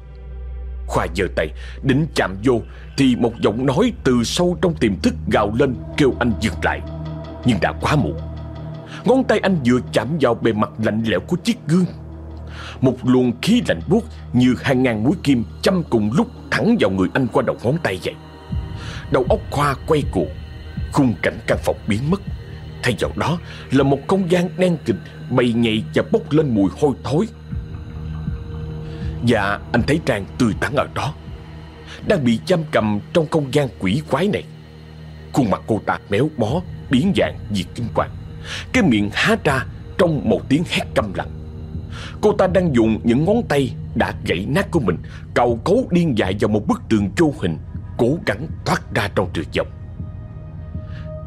Khoa giơ tay, định chạm vô, Thì một giọng nói từ sâu trong tiềm thức gào lên Kêu anh dừng lại. Nhưng đã quá muộn. Ngón tay anh vừa chạm vào bề mặt lạnh lẽo của chiếc gương. Một luồng khí lạnh buốt Như hàng ngàn mũi kim châm cùng lúc thẳng vào người anh qua đầu ngón tay vậy. Đầu óc Khoa quay cuồng, Khung cảnh căn phòng biến mất. Thay vào đó là một không gian đen kịch Bầy nhầy và bốc lên mùi hôi thối. Và anh thấy Trang tươi tắn ở đó. Đang bị giam cầm trong không gian quỷ quái này. Khuôn mặt cô ta méo bó Biến dạng vì kinh hoàng. Cái miệng há ra trong một tiếng hét câm lặng Cô ta đang dùng những ngón tay đã gãy nát của mình Cầu cấu điên dại vào một bức tường vô hình, Cố gắng thoát ra trong tuyệt vọng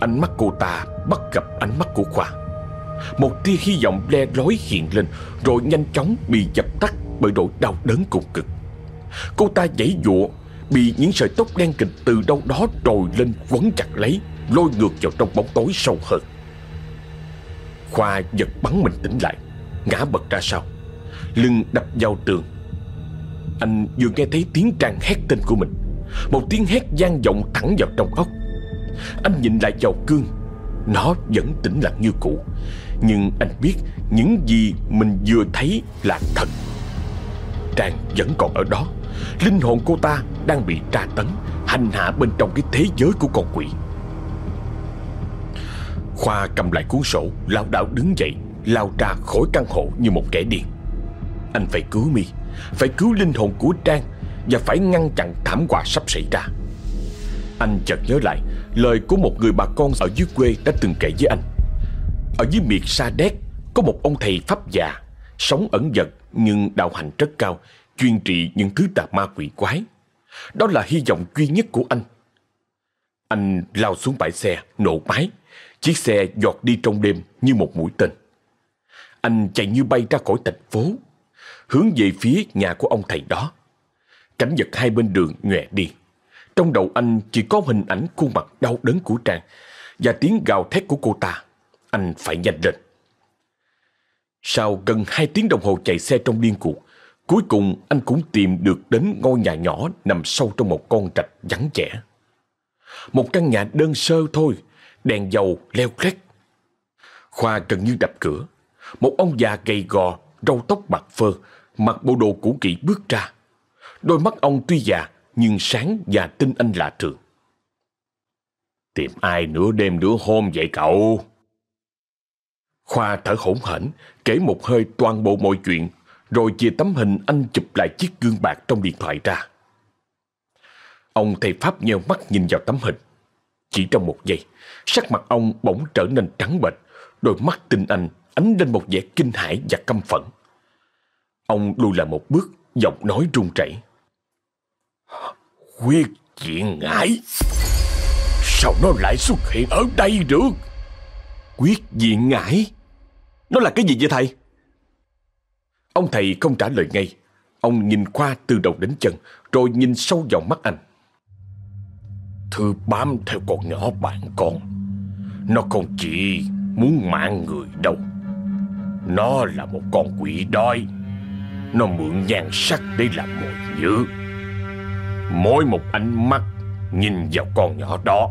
Ánh mắt cô ta bắt gặp ánh mắt của Khoa. Một tia hy vọng le lói hiện lên, Rồi nhanh chóng bị dập tắt bởi nỗi đau đớn cùng cực. Cô ta giãy dụa Bị những sợi tóc đen kịch từ đâu đó trồi lên quấn chặt lấy, Lôi ngược vào trong bóng tối sâu hơn. Khoa giật bắn mình tỉnh lại, Ngã bật ra sau. Lưng đập vào tường. Anh vừa nghe thấy tiếng Trang hét tên của mình, Một tiếng hét gian vọng thẳng vào trong óc. Anh nhìn lại vào cương Nó vẫn tĩnh lặng như cũ, Nhưng anh biết Những gì mình vừa thấy là thật. Trang vẫn còn ở đó. Linh hồn cô ta đang bị tra tấn, Hành hạ bên trong cái thế giới của con quỷ. Khoa cầm lại cuốn sổ lao đảo đứng dậy, Lao ra khỏi căn hộ như một kẻ điên. Anh phải cứu mi, Phải cứu linh hồn của Trang Và phải ngăn chặn thảm họa sắp xảy ra. Anh chợt nhớ lại, Lời của một người bà con ở dưới quê đã từng kể với anh. Ở dưới miệt Sa Đéc, Có một ông thầy pháp già, Sống ẩn dật nhưng đạo hành rất cao, Chuyên trị những thứ tà ma quỷ quái. Đó là hy vọng duy nhất của anh. Anh lao xuống bãi xe, Nổ máy. Chiếc xe giọt đi trong đêm như một mũi tên. Anh chạy như bay ra khỏi thành phố, Hướng về phía nhà của ông thầy đó. Cảnh vật hai bên đường nhòe đi. Trong đầu anh chỉ có hình ảnh khuôn mặt đau đớn của Trang và tiếng gào thét của cô ta. Anh phải nhanh lên. Sau gần hai tiếng đồng hồ chạy xe trong điên cuộc, cuối cùng anh cũng tìm được đến ngôi nhà nhỏ nằm sâu trong một con trạch vắng vẻ. Một căn nhà đơn sơ thôi, đèn dầu leo lét. Khoa gần như đập cửa. Một ông già gầy gò, râu tóc bạc phơ, mặc bộ đồ cũ kỹ bước ra. Đôi mắt ông tuy già nhưng sáng và tinh anh lạ thường. Tìm ai nửa đêm nửa hôm vậy cậu? Khoa thở hổn hển, kể một hơi toàn bộ mọi chuyện, rồi chia tấm hình anh chụp lại chiếc gương bạc trong điện thoại ra. Ông thầy Pháp nheo mắt nhìn vào tấm hình. Chỉ trong một giây, sắc mặt ông bỗng trở nên trắng bệch, đôi mắt tinh anh ánh lên một vẻ kinh hãi và căm phẫn. Ông lùi lại một bước, giọng nói run rẩy. Quyết diện ngãi Sao nó lại xuất hiện ở đây được Quyết diện ngãi nó là cái gì vậy thầy? Ông thầy không trả lời ngay. Ông nhìn qua từ đầu đến chân, Rồi nhìn sâu vào mắt anh. Thư bám theo con nhỏ bạn con. Nó không chỉ muốn mạng người đâu. Nó là một con quỷ đói. Nó mượn nhan sắc để làm mồi nhữ Mỗi một ánh mắt nhìn vào con nhỏ đó,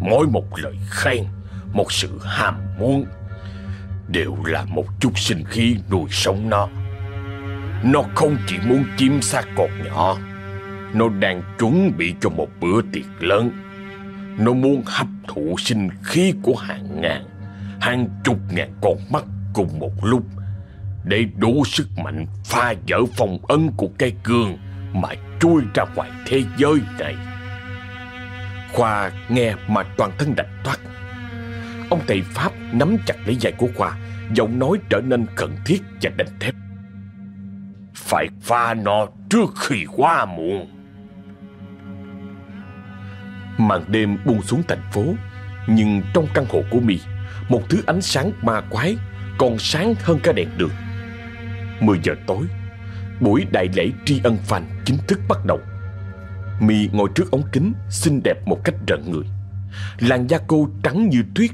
Mỗi một lời khen, Một sự ham muốn Đều là một chút sinh khí nuôi sống nó. Nó không chỉ muốn chiếm xác con nhỏ, Nó đang chuẩn bị cho một bữa tiệc lớn. Nó muốn hấp thụ sinh khí của hàng ngàn, Hàng chục ngàn con mắt cùng một lúc, Để đủ sức mạnh pha vỡ phòng ấn của cây cương Mà trôi ra ngoài thế giới này. Khoa nghe mà toàn thân đạch toát Ông thầy Pháp nắm chặt lấy vai của Khoa, Giọng nói trở nên khẩn thiết và đanh thép. Phải pha nó trước khi quá muộn. Màn đêm buông xuống thành phố, Nhưng trong căn hộ của mi, Một thứ ánh sáng ma quái Còn sáng hơn cả đèn đường. 10 giờ tối, Buổi đại lễ tri ân phan chính thức bắt đầu. Mi ngồi trước ống kính, Xinh đẹp một cách rợn người. Làn da cô trắng như tuyết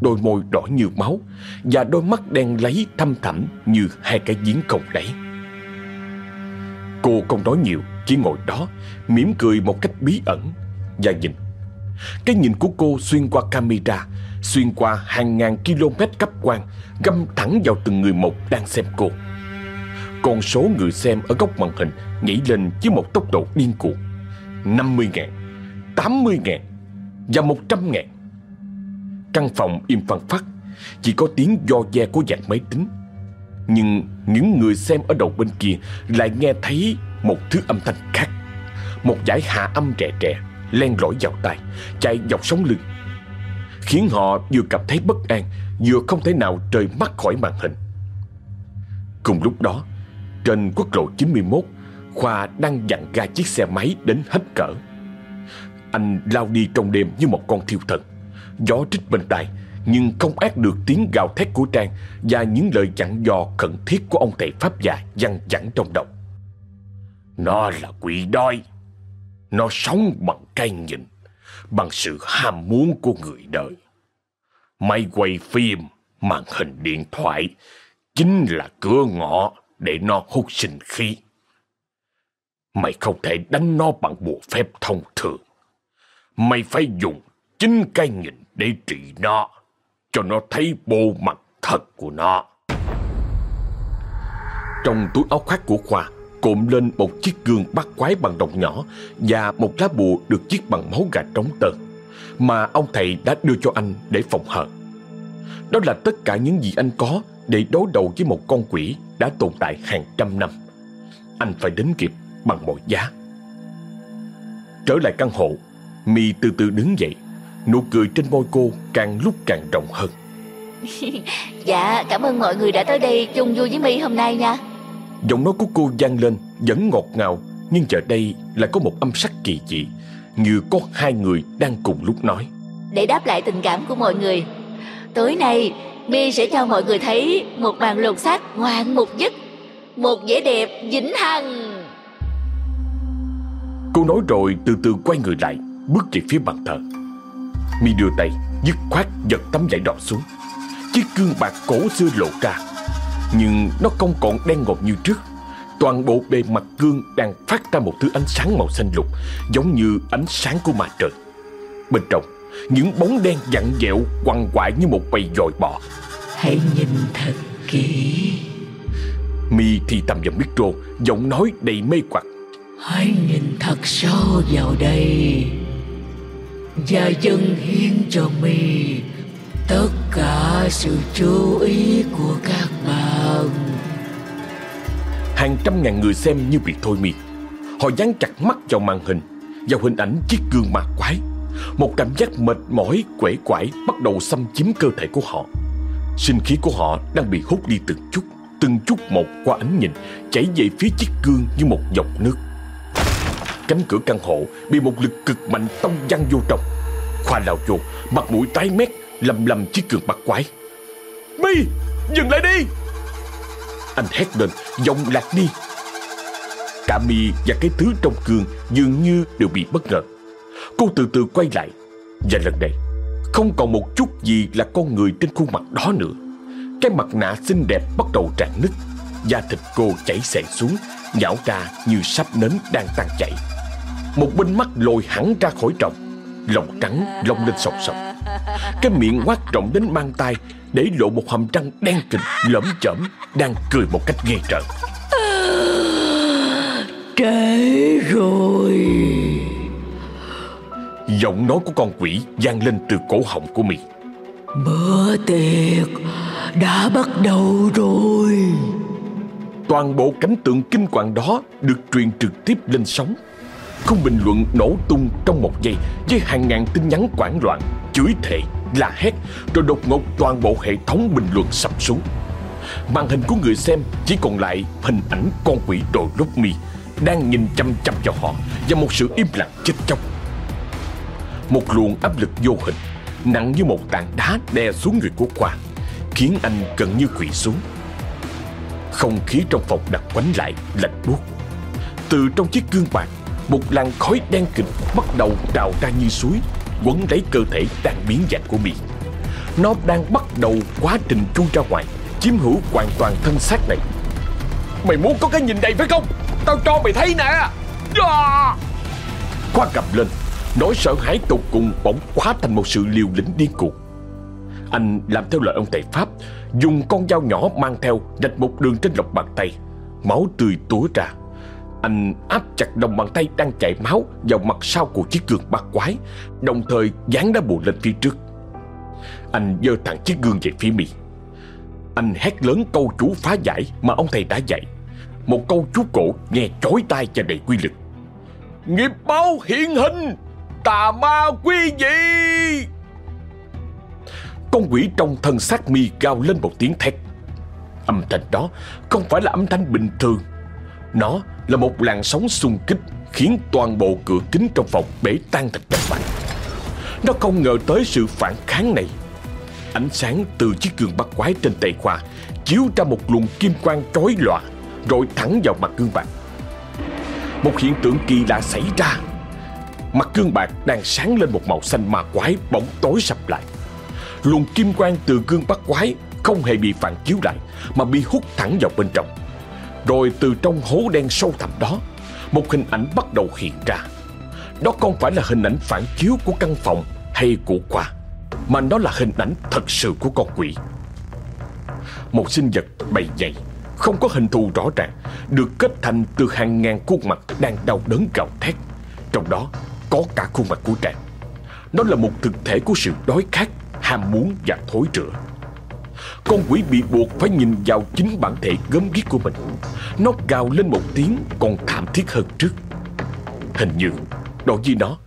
Đôi môi đỏ như máu Và đôi mắt đen lấy thâm thẳm Như hai cái giếng cồng đáy. Cô không nói nhiều, Chỉ ngồi đó, mỉm cười một cách bí ẩn Và nhìn. Cái nhìn của cô xuyên qua camera, Xuyên qua hàng ngàn km cấp quang, Găm thẳng vào từng người một đang xem cô. Con số người xem ở góc màn hình Nhảy lên với một tốc độ điên cuồng. 50 ngàn 80 ngàn Và 100 ngàn. Căn phòng im phăng phát Chỉ có tiếng do ve của dàn máy tính. Nhưng những người xem ở đầu bên kia Lại nghe thấy một thứ âm thanh khác. Một giải hạ âm rè rè Len lỏi vào tai, Chạy dọc sống lưng. Khiến họ vừa cảm thấy bất an, Vừa không thể nào rời mắt khỏi màn hình. Cùng lúc đó, Trên quốc lộ 91 Khoa đang dặn ga chiếc xe máy đến hết cỡ. Anh lao đi trong đêm như một con thiêu thần. Gió trích bên tai, Nhưng không át được tiếng gào thét của Trang Và những lời dặn dò khẩn thiết của ông thầy Pháp già văng vẳng trong đầu. Nó là quỷ đói. Nó sống bằng cái nhìn, Bằng sự ham muốn của người đời. Máy quay phim, Màn hình điện thoại Chính là cửa ngõ Để nó hút sinh khí. Mày không thể đánh nó bằng bùa phép thông thường. Mày phải dùng chính cái nhìn để trị nó, cho nó thấy bộ mặt thật của nó. Trong túi áo khoác của Khoa cộm lên một chiếc gương bắt quái bằng đồng nhỏ và một lá bùa được viết bằng máu gà trống tơ mà ông thầy đã đưa cho anh để phòng hờ. Đó là tất cả những gì anh có để đối đầu với một con quỷ đã tồn tại hàng trăm năm. Anh phải đến kịp bằng mọi giá. Trở lại căn hộ, Mi từ từ đứng dậy, nụ cười trên môi cô càng lúc càng rộng hơn. dạ, cảm ơn mọi người đã tới đây chung vui với Mi hôm nay nha. Giọng nói của cô vang lên vẫn ngọt ngào, nhưng giờ đây lại có một âm sắc kỳ dị, như có hai người đang cùng lúc nói. Để đáp lại tình cảm của mọi người, tối nay Mi sẽ cho mọi người thấy một màn lột xác ngoạn mục nhất, một vẻ đẹp vĩnh hằng. Cô nói rồi từ từ quay người lại Bước về phía bàn thờ Mi đưa tay dứt khoát giật tấm vải đỏ xuống. Chiếc gương bạc cổ xưa lộ ra Nhưng nó không còn đen ngọt như trước. Toàn bộ bề mặt gương đang phát ra một thứ ánh sáng màu xanh lục Giống như ánh sáng của mặt trời. Bên trong Những bóng đen dặn dẹo quằn quại như một bầy dòi bò Hãy nhìn thật kỹ. Mi thì tầm vào micro Giọng nói đầy mê hoặc. Hãy nhìn thật sâu vào đây và dâng hiến cho mi Tất cả sự chú ý của các bạn. Hàng trăm ngàn người xem như bị thôi miên. Họ dán chặt mắt vào màn hình Vào hình ảnh chiếc gương ma quái. Một cảm giác mệt mỏi, quể quải Bắt đầu xâm chiếm cơ thể của họ. Sinh khí của họ đang bị hút đi từng chút Từng chút một qua ánh nhìn Chảy về phía chiếc gương như một dòng nước. Cánh cửa căn hộ Bị một lực cực mạnh tông văng vô trong. Khoa lao vô Mặt mũi tái mét, Lầm lầm chiếc cường bắt quái. Mi, Dừng lại đi! Anh hét lên, Giọng lạc đi. Cả mi và cái thứ trong cường Dường như đều bị bất ngờ. Cô từ từ quay lại, Và lần này, Không còn một chút gì là con người trên khuôn mặt đó nữa. Cái mặt nạ xinh đẹp bắt đầu rạn nứt, Da thịt cô chảy xệ xuống, Nhão ra như sắp nến đang tan chảy. Một bên mắt lồi hẳn ra khỏi trọng Lòng trắng lông lên sọc sọc. Cái miệng ngoác rộng đến mang tay Để lộ một hàm răng đen kịch lởm chởm Đang cười một cách ghê rợn Trễ rồi. Giọng nói của con quỷ vang lên từ cổ họng của mi Bữa tiệc đã bắt đầu rồi. Toàn bộ cảnh tượng kinh hoàng đó được truyền trực tiếp lên sóng không bình luận nổ tung trong một giây với hàng ngàn tin nhắn quảng loạn, chửi thề, la hét, rồi đột ngột toàn bộ hệ thống bình luận sập xuống. Màn hình của người xem chỉ còn lại hình ảnh con quỷ đội rút mi đang nhìn chăm chăm vào họ và một sự im lặng chết chóc. Một luồng áp lực vô hình nặng như một tảng đá đè xuống người của Khoa, khiến anh gần như quỵ xuống. Không khí trong phòng đặt quánh lại lạnh buốt Từ trong chiếc gương bạc một làn khói đen kịch bắt đầu trào ra như suối, Quấn lấy cơ thể đang biến dạng của mi Nó đang bắt đầu quá trình chui ra ngoài, Chiếm hữu hoàn toàn thân xác này. Mày muốn có cái nhìn này phải không? Tao cho mày thấy nè. À! Khoa cầm lên, Nỗi sợ hãi tột cùng bỗng quá thành một sự liều lĩnh điên cuồng. Anh làm theo lời ông thầy Pháp, Dùng con dao nhỏ mang theo, Rạch một đường trên lọc bàn tay, Máu tươi túa ra. Anh áp chặt đồng bàn tay đang chảy máu Vào mặt sau của chiếc gương bát quái, Đồng thời dán đá bùa lên phía trước. Anh giơ thẳng chiếc gương về phía mi Anh hét lớn câu chú phá giải Mà ông thầy đã dạy. Một câu chú cổ nghe chói tai và đầy quy lực. Nghiệp báo hiện hình, Tà ma quy dị con quỷ trong thân xác mi gào lên một tiếng thét. Âm thanh đó không phải là âm thanh bình thường nó là một làn sóng xung kích Khiến toàn bộ cửa kính trong phòng bể tan thành các mảnh Nó không ngờ tới sự phản kháng này. Ánh sáng từ chiếc gương bắt quái trên tay khoa Chiếu ra một luồng kim quang trói lòa Rồi thẳng vào mặt gương bạc. Một hiện tượng kỳ lạ xảy ra. Mặt gương bạc đang sáng lên một màu xanh ma quái bỗng tối sập lại. Luồng kim quang từ gương bắt quái không hề bị phản chiếu lại, mà bị hút thẳng vào bên trong. Rồi từ trong hố đen sâu thẳm đó, một hình ảnh bắt đầu hiện ra. Đó không phải là hình ảnh phản chiếu của căn phòng hay của quà mà nó là hình ảnh thật sự của con quỷ. Một sinh vật bầy dày, không có hình thù rõ ràng, được kết thành từ hàng ngàn khuôn mặt đang đau đớn gào thét. Trong đó có cả khuôn mặt của Trạng. Nó là một thực thể của sự đói khát ham muốn và thối rữa. Con quỷ bị buộc phải nhìn vào chính bản thể gớm ghiếc của mình. Nó gào lên một tiếng còn thảm thiết hơn trước. Hình như, đối với nó,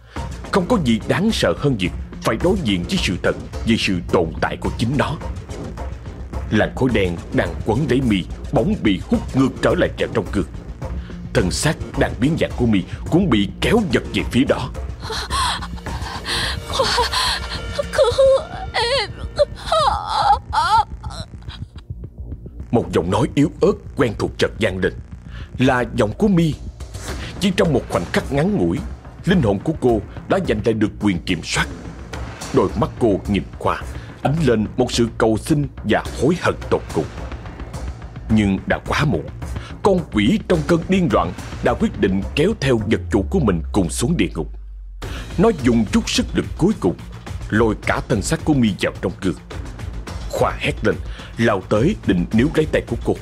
không có gì đáng sợ hơn việc phải đối diện với sự thật về sự tồn tại của chính nó. Làn khối đen đang quấn lấy mi bóng bị hút ngược trở lại vào trong gương. Thân xác đang biến dạng của mi cũng bị kéo giật về phía đó. Khoa Một giọng nói yếu ớt quen thuộc chợt gian lên. Là giọng của mi. Chỉ trong một khoảnh khắc ngắn ngủi, Linh hồn của cô đã giành lại được quyền kiểm soát. Đôi mắt cô nhìn qua, Ánh lên một sự cầu xin và hối hận tột cùng. Nhưng đã quá muộn, Con quỷ trong cơn điên loạn Đã quyết định kéo theo vật chủ của mình cùng xuống địa ngục. Nó dùng chút sức lực cuối cùng, Lôi cả thân xác của mi vào trong gương Khoa hét lên lao tới định níu lấy tay của cô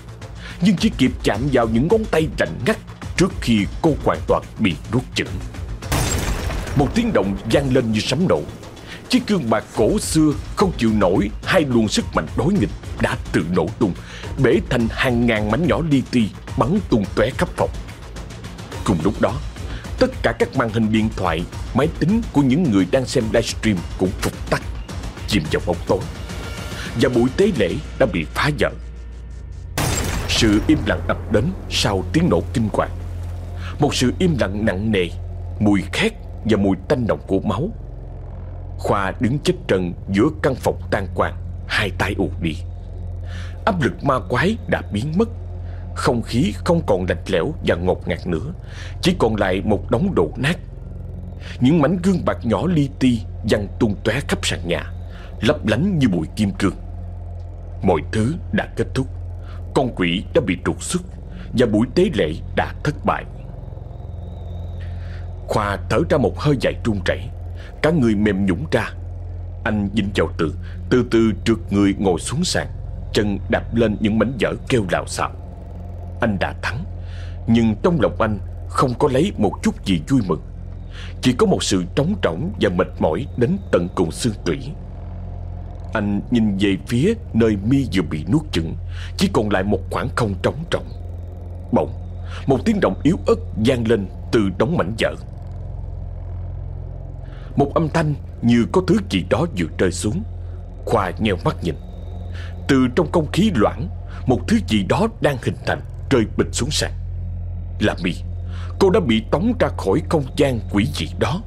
Nhưng chỉ kịp chạm vào những ngón tay lạnh ngắt Trước khi cô hoàn toàn bị nuốt chửng Một tiếng động vang lên như sấm nổ Chiếc gương bạc cổ xưa không chịu nổi hai luồng sức mạnh đối nghịch đã tự nổ tung, bể thành hàng ngàn mảnh nhỏ li ti bắn tung tóe khắp phòng. Cùng lúc đó, tất cả các màn hình điện thoại, máy tính của những người đang xem livestream cũng phục tắt, chìm vào bóng tối. Và buổi tế lễ đã bị phá vỡ. Sự im lặng ập đến sau tiếng nổ kinh hoàng. Một sự im lặng nặng nề, mùi khét và mùi tanh nồng của máu. Khoa đứng chết trần giữa căn phòng tan quang Hai tay ù đi. Áp lực ma quái đã biến mất. Không khí không còn lạnh lẽo và ngột ngạt nữa Chỉ còn lại một đống đổ nát. Những mảnh gương bạc nhỏ li ti Văng tung tóe khắp sàn nhà Lấp lánh như bụi kim cương. Mọi thứ đã kết thúc. Con quỷ đã bị trục xuất Và buổi tế lễ đã thất bại. Khoa thở ra một hơi dài trung chảy. Cả người mềm nhũng ra. Anh dính vào tường Từ từ trượt người ngồi xuống sàn. Chân đạp lên những mảnh vỡ kêu lào xạo. Anh đã thắng, Nhưng trong lòng anh Không có lấy một chút gì vui mừng. Chỉ có một sự trống trỏng Và mệt mỏi đến tận cùng xương tủy. Anh nhìn về phía Nơi mi vừa bị nuốt chửng, Chỉ còn lại một khoảng không trống trọng Bỗng, Một tiếng động yếu ớt vang lên Từ đống mảnh vỡ. Một âm thanh như có thứ gì đó vừa rơi xuống. Khoa nheo mắt nhìn. Từ trong không khí loãng, Một thứ gì đó đang hình thành, Rơi bịch xuống sàn. Là mi. Cô đã bị tống ra khỏi không gian quỷ dị đó.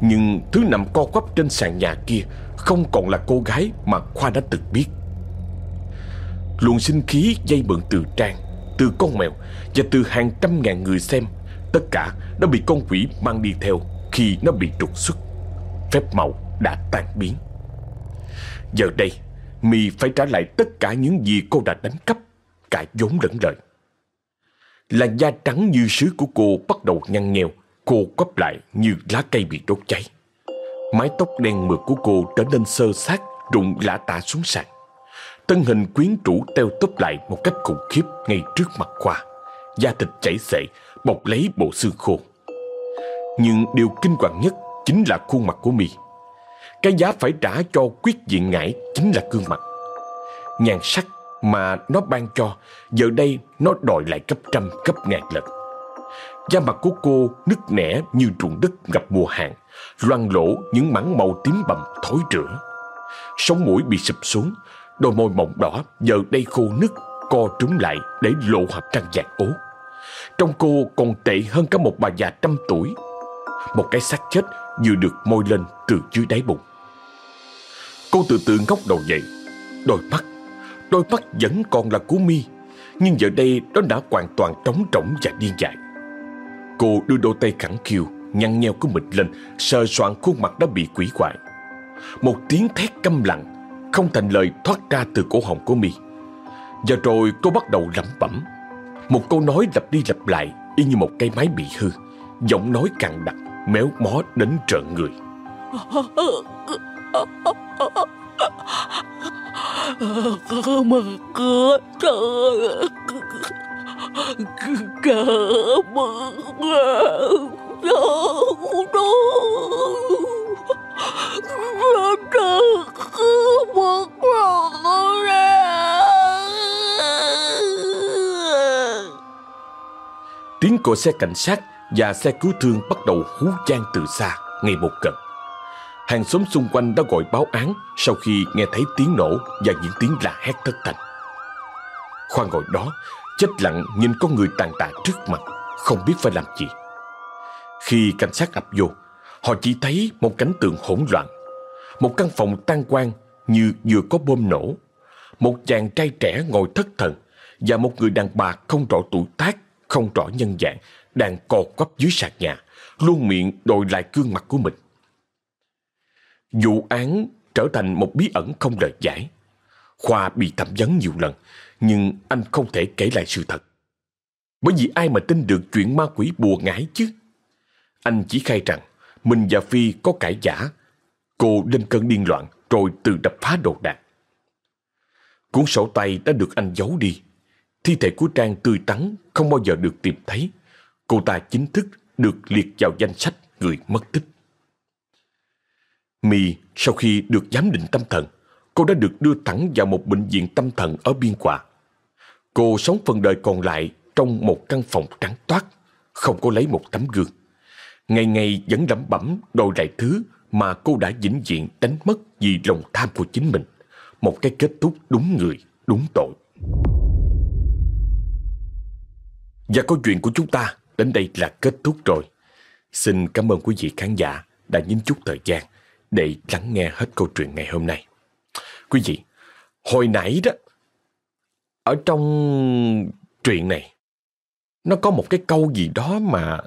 Nhưng thứ nằm co quắp trên sàn nhà kia không còn là cô gái mà Khoa đã từng biết Luồng sinh khí dây bận từ trang Từ con mèo Và từ hàng trăm ngàn người xem Tất cả đã bị con quỷ mang đi theo Khi nó bị trục xuất phép màu đã tan biến. Giờ đây, mi phải trả lại tất cả những gì cô đã đánh cắp, cả vốn lẫn lợi. Làn da trắng như sứ của cô bắt đầu nhăn nheo, cô quắp lại như lá cây bị đốt cháy. Mái tóc đen mượt của cô trở nên sơ sát, rụng lã tả xuống sàn. Thân hình quyến rũ teo tóc lại một cách khủng khiếp ngay trước mặt Khoa. Da thịt chảy xệ, bọc lấy bộ xương khô. Nhưng điều kinh hoàng nhất chính là khuôn mặt của mi Cái giá phải trả cho quyết diện ngải chính là gương mặt Nhàn sắc mà nó ban cho Giờ đây nó đòi lại gấp trăm gấp ngàn lần Da mặt của cô nứt nẻ như ruộng đất gặp mùa hạn Loang lỗ những mảng màu tím bầm thối rữa Sống mũi bị sụp xuống Đôi môi mọng đỏ giờ đây khô nứt Co trúng lại để lộ hàm răng vàng ố Trong cô còn tệ hơn cả một bà già trăm tuổi Một cái xác chết vừa được môi lên từ dưới đáy bụng. Cô từ từ ngóc đầu dậy, đôi mắt, đôi mắt vẫn còn là của mi, nhưng giờ đây nó đã hoàn toàn trống rỗng và điên dại. Cô đưa đôi tay khẳng khiu, nhăn nheo của mình lên, sờ soạn khuôn mặt đã bị quỷ hoại. Một tiếng thét câm lặng, không thành lời thoát ra từ cổ họng của mi. Và rồi cô bắt đầu lẩm bẩm. Một câu nói lặp đi lặp lại y như một cái máy bị hư, giọng nói càng đặc méo mó đến trợn người. Mở cửa trời Cỡ mở Tiếng của xe cảnh sát và xe cứu thương bắt đầu hú chan từ xa, ngày một gần. Hàng xóm xung quanh đã gọi báo án sau khi nghe thấy tiếng nổ và những tiếng la hét thất thanh. Khoan ngồi đó, chết lặng nhìn con người tàn tạ trước mặt, không biết phải làm gì. Khi cảnh sát ập vô, họ chỉ thấy một cảnh tượng hỗn loạn. Một căn phòng tan quang như vừa có bom nổ. Một chàng trai trẻ ngồi thất thần và một người đàn bà không rõ tuổi tác không rõ nhân dạng, đang cò quắp dưới sàn nhà, luôn miệng đòi lại gương mặt của mình. Vụ án trở thành một bí ẩn không lời giải. Khoa bị thẩm vấn nhiều lần, nhưng anh không thể kể lại sự thật. Bởi vì ai mà tin được chuyện ma quỷ bùa ngải chứ? Anh chỉ khai rằng mình và Phi có cãi giả. Cô lên cơn điên loạn rồi từ đập phá đồ đạc. Cuốn sổ tay đã được anh giấu đi. Thi thể của Trang tươi tắn không bao giờ được tìm thấy. Cô ta chính thức được liệt vào danh sách người mất tích. mi sau khi được giám định tâm thần, cô đã được đưa thẳng vào một bệnh viện tâm thần ở Biên Hòa. Cô sống phần đời còn lại trong một căn phòng trắng toát, không có lấy một tấm gương. Ngày ngày vẫn lẩm bẩm đòi lại thứ mà cô đã vĩnh viễn đánh mất vì lòng tham của chính mình. Một cái kết thúc đúng người, đúng tội. Và câu chuyện của chúng ta đến đây là kết thúc rồi. Xin cảm ơn quý vị khán giả đã nhín chút thời gian để lắng nghe hết câu chuyện ngày hôm nay. Quý vị, hồi nãy đó, ở trong truyện này, nó có một cái câu gì đó mà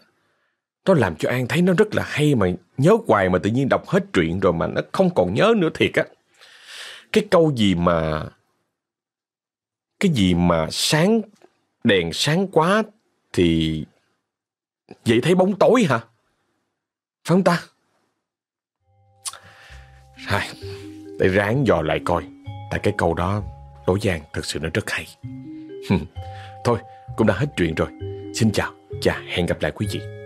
nó làm cho An thấy nó rất là hay mà nhớ hoài mà tự nhiên đọc hết truyện rồi mà nó không còn nhớ nữa thiệt á. Cái câu gì mà cái gì mà sáng đèn sáng quá thì vậy thấy bóng tối hả? Phải không ta? Hai, để ráng dò lại coi Tại cái câu đó đối Giang thật sự nó rất hay Thôi cũng đã hết chuyện rồi Xin chào và hẹn gặp lại quý vị